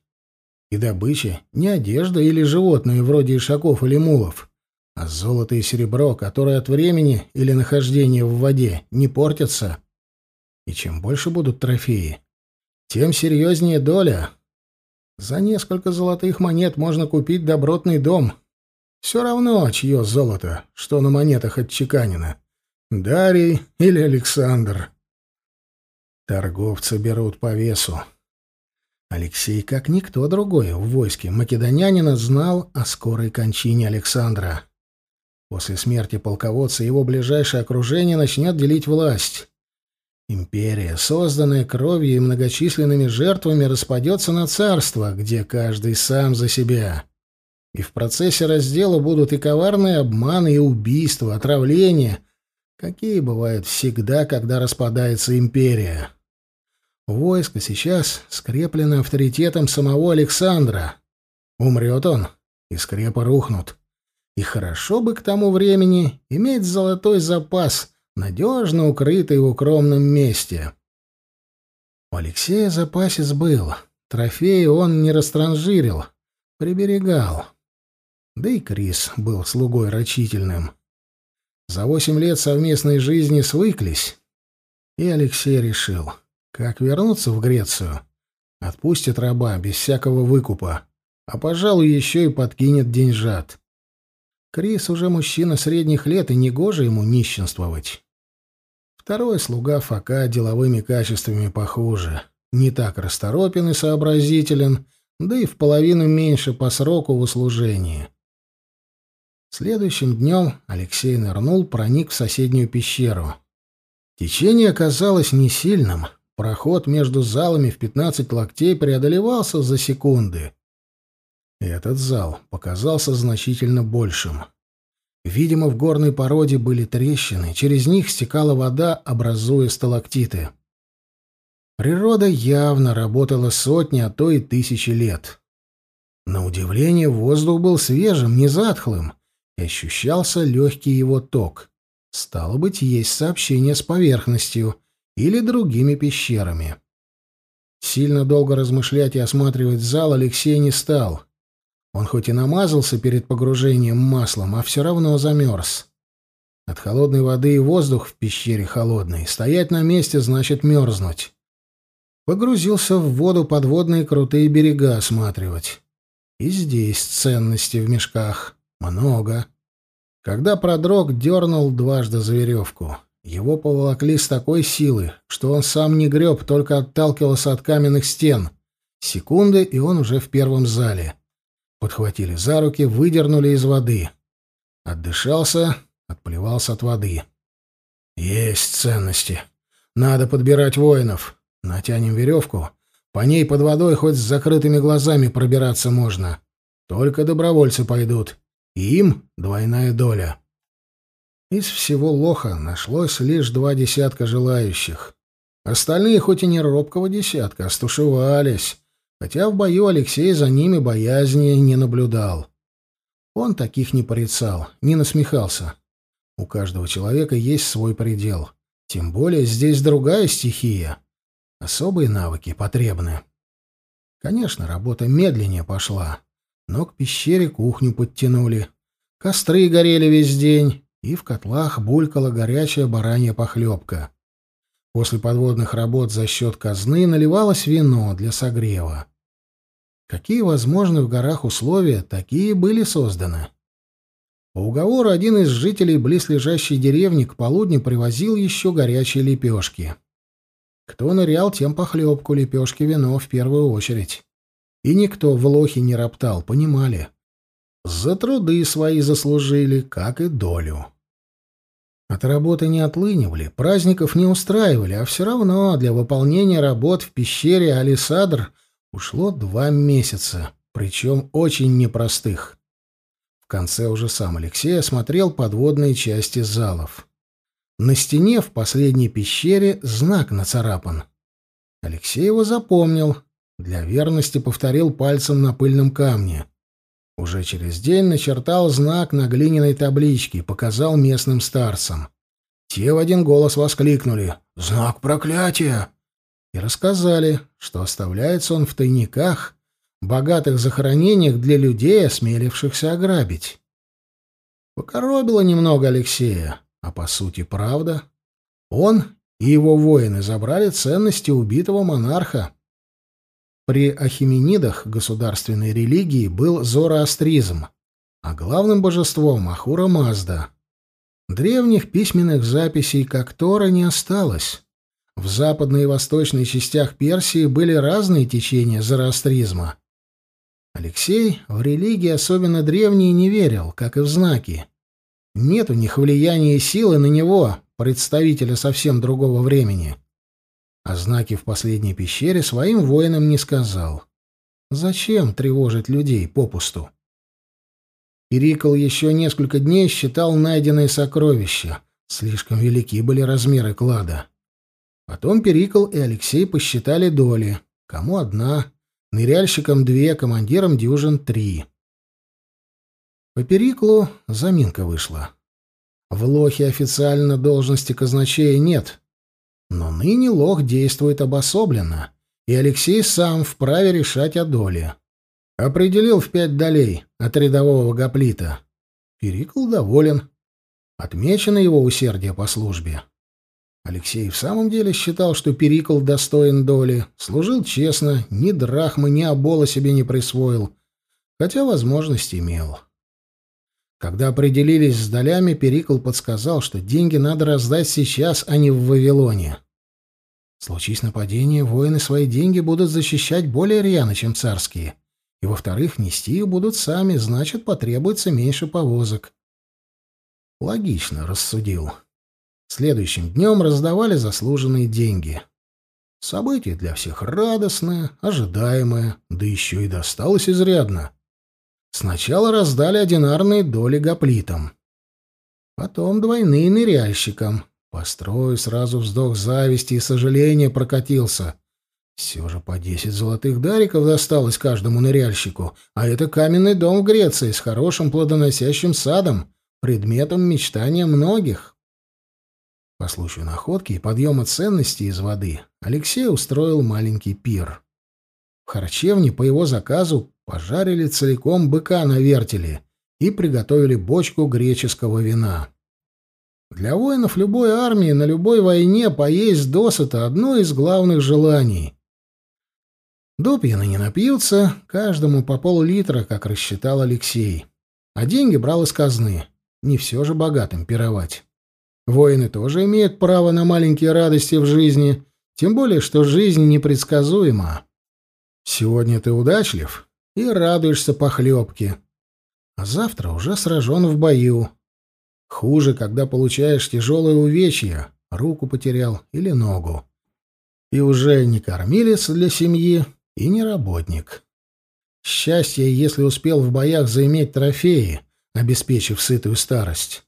И добыча не одежда или животные вроде ишаков или мулов, а золото и серебро, которые от времени или нахождения в воде не портятся. И чем больше будут трофеи, тем серьезнее доля. За несколько золотых монет можно купить добротный дом. Все равно, чье золото, что на монетах отчеканено. Дарий или Александр. Торговцы берут по весу. Алексей, как никто другой в войске македонянина, знал о скорой кончине Александра. После смерти полководца его ближайшее окружение начнет делить власть. Империя, созданная кровью и многочисленными жертвами, распадется на царство, где каждый сам за себя. И в процессе раздела будут и коварные обманы, и убийства, отравления, какие бывают всегда, когда распадается империя. Войско сейчас скреплено авторитетом самого Александра. Умрет он, и скрепы рухнут. И хорошо бы к тому времени иметь золотой запас, надежно укрытый в укромном месте. У Алексея запасец был. Трофеи он не растранжирил, приберегал. Да и Крис был слугой рачительным. За восемь лет совместной жизни свыклись. И Алексей решил, как вернуться в Грецию. Отпустит раба без всякого выкупа, а, пожалуй, еще и подкинет деньжат. Крис уже мужчина средних лет, и негоже ему нищенствовать. Второй слуга Фока деловыми качествами похуже. Не так расторопен и сообразителен, да и в половину меньше по сроку в услужении. Следующим днем Алексей нырнул, проник в соседнюю пещеру. Течение оказалось не сильным. Проход между залами в 15 локтей преодолевался за секунды. Этот зал показался значительно большим. Видимо, в горной породе были трещины, через них стекала вода, образуя сталактиты. Природа явно работала сотни, а то и тысячи лет. На удивление, воздух был свежим, не затхлым, и ощущался легкий его ток. Стало быть, есть сообщение с поверхностью или другими пещерами. Сильно долго размышлять и осматривать зал Алексей не стал. Он хоть и намазался перед погружением маслом, а все равно замерз. От холодной воды и воздух в пещере холодный. Стоять на месте значит мерзнуть. Погрузился в воду подводные крутые берега осматривать. И здесь ценности в мешках. Много. Когда продрог, дернул дважды за веревку. Его поволокли с такой силы, что он сам не греб, только отталкивался от каменных стен. Секунды, и он уже в первом зале. Подхватили за руки, выдернули из воды. Отдышался, отплевался от воды. Есть ценности. Надо подбирать воинов. Натянем веревку. По ней под водой хоть с закрытыми глазами пробираться можно. Только добровольцы пойдут. И им двойная доля. Из всего лоха нашлось лишь два десятка желающих. Остальные, хоть и не робкого десятка, стушевались, хотя в бою Алексей за ними боязни не наблюдал. Он таких не порицал, не насмехался. У каждого человека есть свой предел. Тем более здесь другая стихия. Особые навыки потребны. Конечно, работа медленнее пошла, но к пещере кухню подтянули. Костры горели весь день, и в котлах булькала горячая баранья похлебка. После подводных работ за счет казны наливалось вино для согрева. Какие возможны в горах условия, такие были созданы. По уговору один из жителей близлежащей деревни к полудню привозил еще горячие лепешки. Кто нырял, тем похлебку, лепешки, вино в первую очередь. И никто в лохе не роптал, понимали. За труды свои заслужили, как и долю. От работы не отлынивали, праздников не устраивали, а все равно для выполнения работ в пещере Алисадр ушло два месяца, причем очень непростых. В конце уже сам Алексей осмотрел подводные части залов. На стене в последней пещере знак нацарапан. Алексей его запомнил, для верности повторил пальцем на пыльном камне. Уже через день начертал знак на глиняной табличке и показал местным старцам. Те в один голос воскликнули «Знак проклятия!» И рассказали, что оставляется он в тайниках, богатых захоронениях для людей, осмелившихся ограбить. Покоробило немного Алексея, а по сути правда. Он и его воины забрали ценности убитого монарха. При ахименидах государственной религии был зороастризм, а главным божеством — Ахура Мазда. Древних письменных записей как Тора не осталось. В западной и восточной частях Персии были разные течения зороастризма. Алексей в религии, особенно древние, не верил, как и в знаки. Нет у них влияния и силы на него, представителя совсем другого времени. А знаки в последней пещере своим воинам не сказал. Зачем тревожить людей попусту? Перикл еще несколько дней считал найденные сокровища. Слишком велики были размеры клада. Потом Перикл и Алексей посчитали доли. Кому одна, ныряльщикам две, командирам дюжин три. По Периклу заминка вышла. В Лохе официально должности казначея нет, но ныне лох действует обособленно, и Алексей сам вправе решать о доле. Определил в пять долей от рядового гоплита. Перикл доволен. Отмечено его усердие по службе. Алексей в самом деле считал, что Перикл достоин доли, служил честно, ни драхмы, ни обола себе не присвоил, хотя возможность имел. Когда определились с долями, Перикл подсказал, что деньги надо раздать сейчас, а не в Вавилоне. Случись нападение, воины свои деньги будут защищать более рьяно, чем царские. И, во-вторых, нести их будут сами, значит, потребуется меньше повозок. Логично, рассудил. Следующим днем раздавали заслуженные деньги. Событие для всех радостное, ожидаемое, да еще и досталось изрядно. Сначала раздали одинарные доли гоплитам. Потом двойные ныряльщикам. Построю сразу вздох зависти и сожаления прокатился. Все же по десять золотых дариков досталось каждому ныряльщику, а это каменный дом в Греции с хорошим плодоносящим садом, предметом мечтания многих. По случаю находки и подъема ценностей из воды Алексей устроил маленький пир. В харчевне по его заказу пожарили целиком быка на вертеле и приготовили бочку греческого вина. Для воинов любой армии на любой войне поесть досыта — одно из главных желаний. Допьяны не напьются, каждому по пол-литра, как рассчитал Алексей. А деньги брал из казны. Не все же богатым пировать. Воины тоже имеют право на маленькие радости в жизни, тем более, что жизнь непредсказуема. Сегодня ты удачлив и радуешься похлебке, а завтра уже сражен в бою. Хуже, когда получаешь тяжелое увечье, руку потерял или ногу. И уже не кормилец для семьи, и не работник. Счастье, если успел в боях заиметь трофеи, обеспечив сытую старость.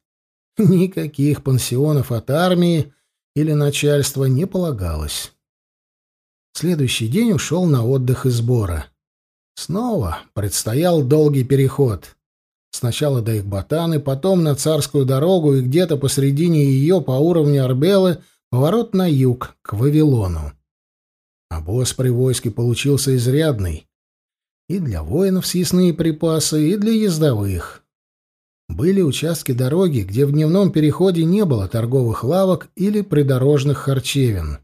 Никаких пансионов от армии или начальства не полагалось. Следующий день ушел на отдых и сбора. Снова предстоял долгий переход. Сначала до Ихбатаны, потом на царскую дорогу и где-то посредине ее по уровню Арбелы поворот на юг, к Вавилону. Обоз при войске получился изрядный. И для воинов съестные припасы, и для ездовых. Были участки дороги, где в дневном переходе не было торговых лавок или придорожных харчевин.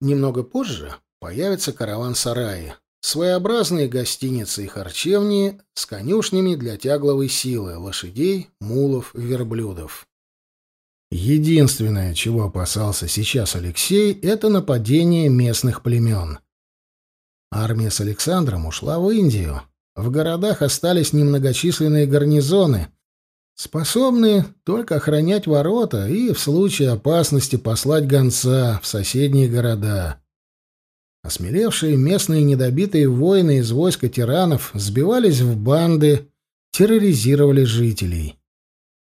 Немного позже появится караван-сараи, своеобразные гостиницы и харчевни с конюшнями для тягловой силы, лошадей, мулов, верблюдов. Единственное, чего опасался сейчас Алексей, это нападение местных племен. Армия с Александром ушла в Индию. В городах остались немногочисленные гарнизоны, способные только охранять ворота и в случае опасности послать гонца в соседние города. Осмелевшие местные недобитые воины из войска тиранов сбивались в банды, терроризировали жителей.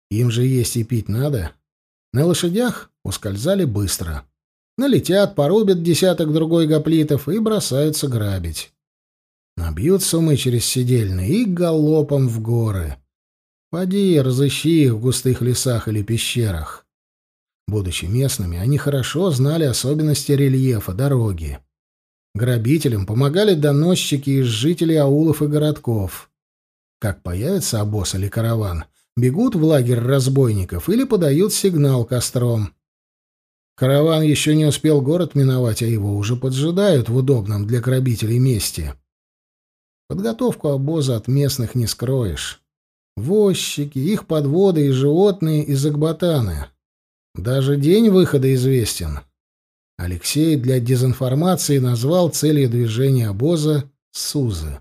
Им же есть и пить надо. На лошадях ускользали быстро. Налетят, порубят десяток другой гоплитов и бросаются грабить. Набьют суммы через седельные и галопом в горы. Поди, разыщи их в густых лесах или пещерах. Будучи местными, они хорошо знали особенности рельефа дороги. Грабителям помогали доносчики из жителей аулов и городков. Как появится обоз или караван, бегут в лагерь разбойников или подают сигнал костром. Караван еще не успел город миновать, а его уже поджидают в удобном для грабителей месте. Подготовку обоза от местных не скроешь. Возчики, их подводы и животные из Акбатаны. Даже день выхода известен. Алексей для дезинформации назвал целью движения обоза Сузы.